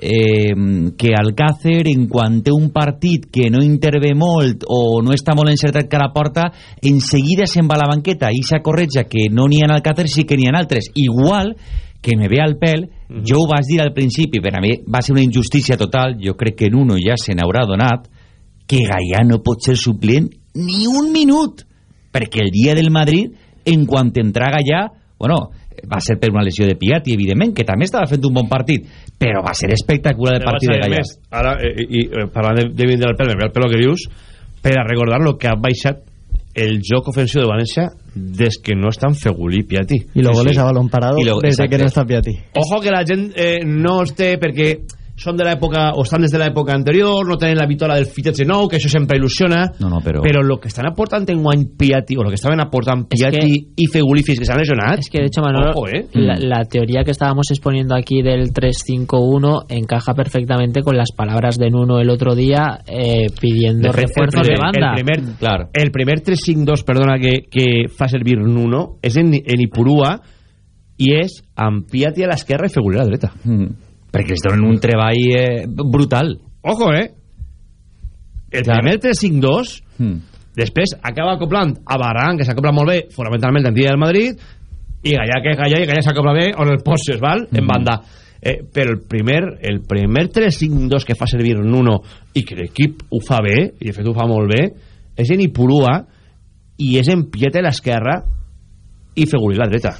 eh, que Alcácer en quan té un partit que no intervé molt o no està molt encertat cara a porta en seguida se'n va a la banqueta i s'ha corretja que no n'hi ha en Alcácer sí que n'hi ha altres igual que me ve al pèl uh -huh. jo ho vaig dir al principi per a mi va ser una injustícia total jo crec que en uno ja se n'haurà donat que Gaià no pot ser suplent ni un minut perquè el dia del Madrid en quant entra Gaià bueno, va ser per una lesió de Piatti, evidentment, que també estava fent un bon partit, però va ser espectacular el partit de Gallà. Ara, eh, i, eh, parlant de, de vindre al pèl, el pèl que dius, per a recordar lo que ha baixat el joc ofensiu de València des que no estan Fegulí i Piatti. I los sí, goles sí. a balón parado lo, des que no està Piatti. Ojo que la gent eh, no es té perquè són de l'època o estan des de l'època anterior, no tenen la vitola del fitxatge nou, que això sempre il·lusiona, no, no, però... però el que estan aportant en guany Piatti, o el que estaven aportant Piatti que... i Fegulifis, que s'han lesionat... Es que, de hecho, Manolo, Ojo, eh? la, la, teoría que estábamos exponiendo aquí del 3-5-1 encaja perfectamente con las palabras de Nuno el otro día eh, pidiendo de refuerzos primer, de banda. El primer, claro. el primer 3-5-2, perdona, que, que fa servir Nuno, és en, en Ipurúa i és amb Piatti a l'esquerra i Fegulí a la dreta. Mm perquè els donen un treball eh, brutal ojo eh el Clar. primer 3-5-2 mm. després acaba acoplant a Barran que s'acopla molt bé fonamentalment en dia del Madrid i Gallà que Gallà i Gallà s'acopla bé on el poses val? Mm. en banda eh, però el primer, el primer 3-5-2 que fa servir Nuno i que l'equip ho fa bé i de fet ho fa molt bé és en Ipurua i és en Piete l'esquerra i Fegulí la dreta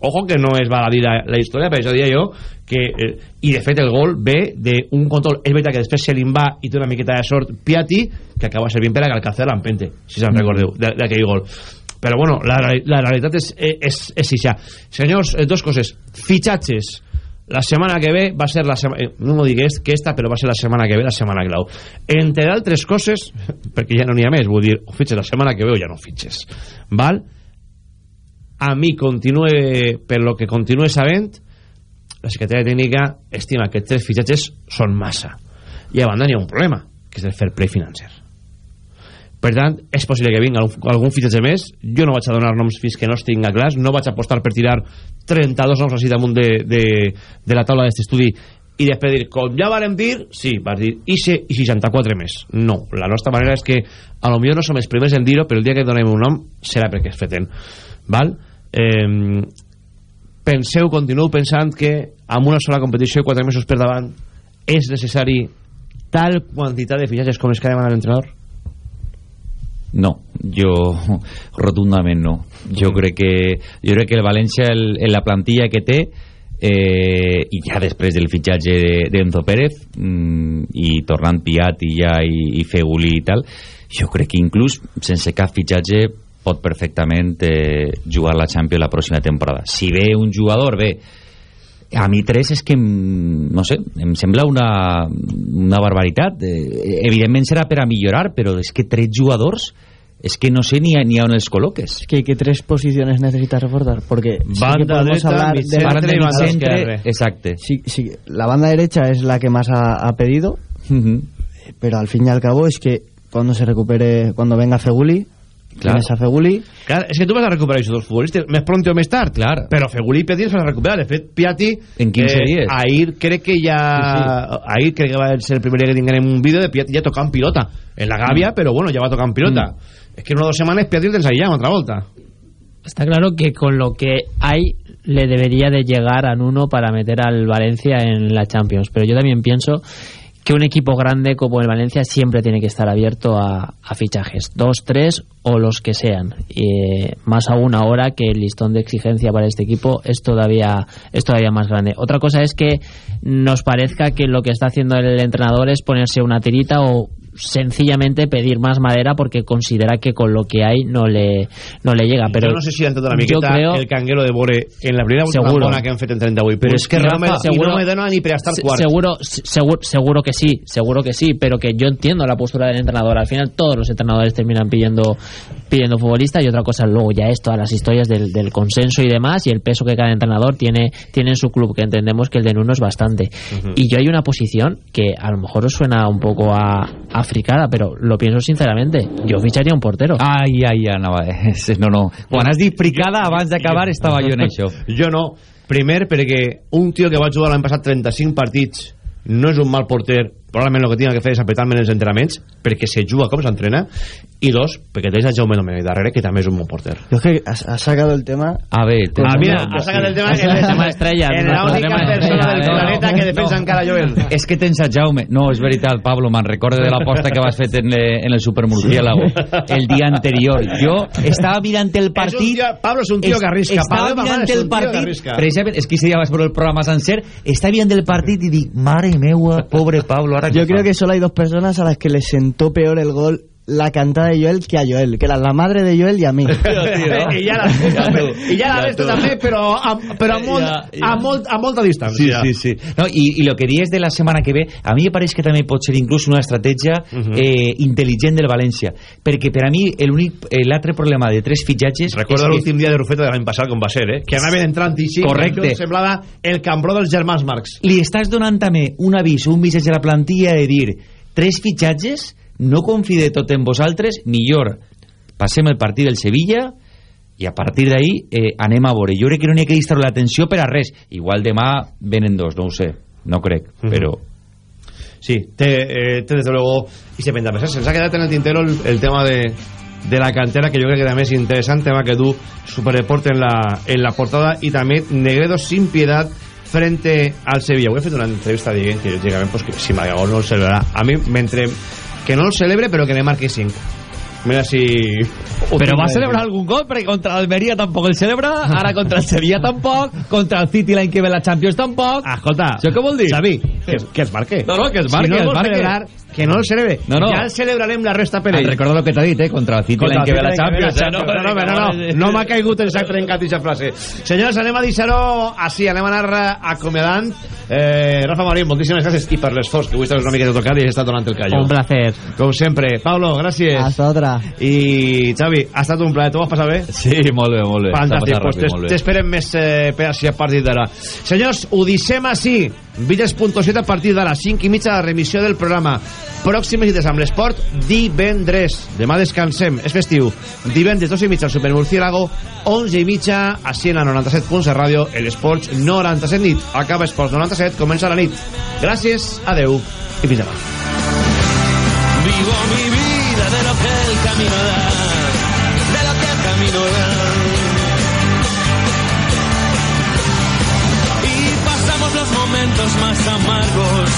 ojo que no es va dir la, la història però això dia jo que, eh, i de fet el gol ve d'un control. És veritat que després se li va i té una miqueta de sort Piatti que acaba servint per a que Alcácer l'empente si se'n mm. recordeu d'aquell gol. Però bueno, la, la realitat és, és, és això senyors, eh, dos coses. Fitxatges. La setmana que ve va ser la setmana eh, no m'ho digués que esta però va ser la setmana que ve la setmana clau. Entre d'altres coses perquè ja no n'hi ha més vull dir o fitxes la setmana que ve o ja no fitxes. Val? A mi continue per lo que continue sabent la secretaria tècnica estima que tres fitxatges són massa. I a banda n'hi ha un problema que és el fair play financer. Per tant, és possible que vingui algun, fitxatge més. Jo no vaig a donar noms fins que no es tinga clars. No vaig a apostar per tirar 32 noms així damunt de, de, de la taula d'aquest estudi i després dir, com ja vàrem dir? Sí, vas dir, i, se, i 64 més. No, la nostra manera és que a lo millor no som els primers en dir-ho però el dia que donem un nom serà perquè es feten val? Eh, penseu, continueu pensant que amb una sola competició, 4 mesos per davant és necessari tal quantitat de fitxatges com els que ha demanat l'entrenador? No, jo rotundament no. Jo crec que jo crec que el València el, en la plantilla que té eh, i ja després del fitxatge d'Enzo de, Pérez mm, i tornant Piat i ja i, i Feguli i tal jo crec que inclús sense cap fitxatge pot perfectament eh, jugar la Champions la pròxima temporada si ve un jugador, bé a mi tres és que no sé, em sembla una, una barbaritat eh, evidentment serà per a millorar però és que tres jugadors es que no sé ni a, ni a on els col·loques. Es que, que tres posiciones necesitas reforzar, porque banda sí derecha, hablar de banda y banda centre. Exacto. Sí, sí, la banda derecha es la que más ha, ha pedido, pero al fin y al cabo es que cuando se recupere, cuando venga Feguli, Clar. tienes a Feguli, Clar, és que tu vas a recuperar aquests dos futbolistes més pronto o més tard, Clar. però Feguli i Piatti els vas a recuperar. De fet, Piatti... En 15 dies. Ahir crec que ja... Sí, Ahir crec que va ser el primer dia que tinguem un vídeo de Piatti ja tocant pilota. En la gàbia, però bueno, ja va tocant pilota. És que en una o dos setmanes Piatti el tens allà, altra volta. Está claro que con lo que hay le debería de llegar a Nuno para meter al Valencia en la Champions. Pero yo también pienso que un equipo grande como el Valencia siempre tiene que estar abierto a, fichajes. Dos, tres o los que sean. Eh, más aún ahora que el listón de exigencia para este equipo es todavía, es todavía más grande. Otra cosa es que nos parezca que lo que está haciendo el entrenador es ponerse una tirita o sencillamente pedir más madera porque considera que con lo que hay no le, no le llega. Pero jo no sé si han yo miqueta creo- el canguelo de Bore en la primera Seguro. que han fet en 38 Pero punts. es que I no Rafa, me, seguro- no me dona ni per estar Se- quart. Seguro, seguro, seguro que sí, seguro que sí, pero que yo entiendo la postura del entrenador. Al final todos los entrenadores terminan pidiendo pidiendo futbolistas y otra cosa luego ya es todas las historias del, del consenso y demás y el peso que cada entrenador tiene, tiene en su club, que entendemos que el de Nuno es bastante. Y yo hay una posición que a lo mejor os suena un poco a, africada, pero lo pienso sinceramente. Yo ficharía un portero. Ai, ai, anava... No, no. Quan has dit fricada, abans d'acabar estava jo en això. Jo no. Primer, perquè un tio que va jugar l'any passat 35 partits no és un mal porter, probablement el que tinga que fer és apretar-me en els entrenaments, perquè se juga com s'entrena, i dos, perquè tens a Jaume Domènech darrere, que també és un bon porter. Es que has, has sacado el tema. A ver, Ah, mira, ha sacat el tema, El tema estrella, en no, la el única persona estrella, del no, planeta que no. defensa encara Joel. És que tens a Jaume. No, és veritat, Pablo, me'n recordo de l'aposta que vas fer en, en el Supermurciélago el dia anterior. Jo estava mirant el partit... És tio, Pablo és un tio que arrisca. Estava Pablo mirant és el que partit... arrisca. Precisament, és que ese dia vas veure el programa sencer, estava mirant el partit i dic, mare meua, pobre Pablo, Yo creo que solo hay dos personas a las que les sentó peor el gol la cantada de Joel que a Joel, que era la madre de Joel y a mí. I ja la, i ja la resta també, però, a, però a, molt, a, molt, a molta Sí, distància. sí, sí. No, i, I lo que dies de la setmana que ve, a mi me pareix que també pot ser inclús una estratègia eh, intel·ligent del València, perquè per a mi el únic- eh, l'altre problema de tres fitxatges Recorda és que- l'últim dia de Rufeta de l'any passat com va ser, eh? Que anaven entrant i sí, Correcte. semblava el cambró dels germans Marx. li estàs donant també un avís, un missatge a la plantilla de dir tres fitxatges, no confide tot en vosaltres, millor passem el partit del Sevilla i a partir d'ahí eh, anem a veure. Jo crec que no n'hi ha que distreure l'atenció per a res. Igual demà venen dos, no ho sé, no crec, però... Sí, té, eh, té desde luego y se penda pesar. Se ha quedado en el tintero el, el tema de, de la cantera, que yo creo que también es interesante, tema que tú Superdeporte en la, en la portada y también Negredo sin piedad frente al Sevilla. Voy a hacer una entrevista dient que llegament pues, que si Maragall no el celebrarà. A mi, mentre que no el celebre, però que ne marqui 5. Mira si... Però va celebrar algun gol, perquè contra l'Almeria tampoc el celebra, ara contra el Sevilla tampoc, contra el City l'any que ve la Champions tampoc. Ah, escolta, Això què vol dir? Xavi, que, que es marque. No, no, que es marque, si no es el vol marque. celebrar, que no el celebre. No, no. Ja el celebrarem la resta per Ah, ell. recorda el que t'ha dit, eh? Contra el City Contra l'any que ve la Champions. que ve la Champions. No, no, no, no, no m'ha caigut el sac trencat aquesta frase. Senyors, anem a deixar-ho així, anem a anar acomiadant. Eh, Rafa Marín, moltíssimes gràcies i per l'esforç, que avui estàs una miqueta tocat i has estat donant el callo. Un placer. Com sempre. Pablo, gràcies. Hasta otra. I Xavi, ha estat un plaer. T'ho vas passar bé? Sí, molt bé, molt bé. Fantàstic, pues t'esperem més eh, per així a partir d'ara. Senyors, ho deixem així. Villes.7 a partir de les 5 i mitja la remissió del programa. Pròximes cites amb l'esport divendres. Demà descansem, és festiu. Divendres 2 i mitja al Supermurciélago, 11 i mitja, 97 punts de ràdio, l'Esports 97 nit. Acaba Esports 97, comença la nit. Gràcies, adeu i fins demà. Vivo mi vida de lo que el camino da, de lo que el camino da. Y pasamos los momentos más amargos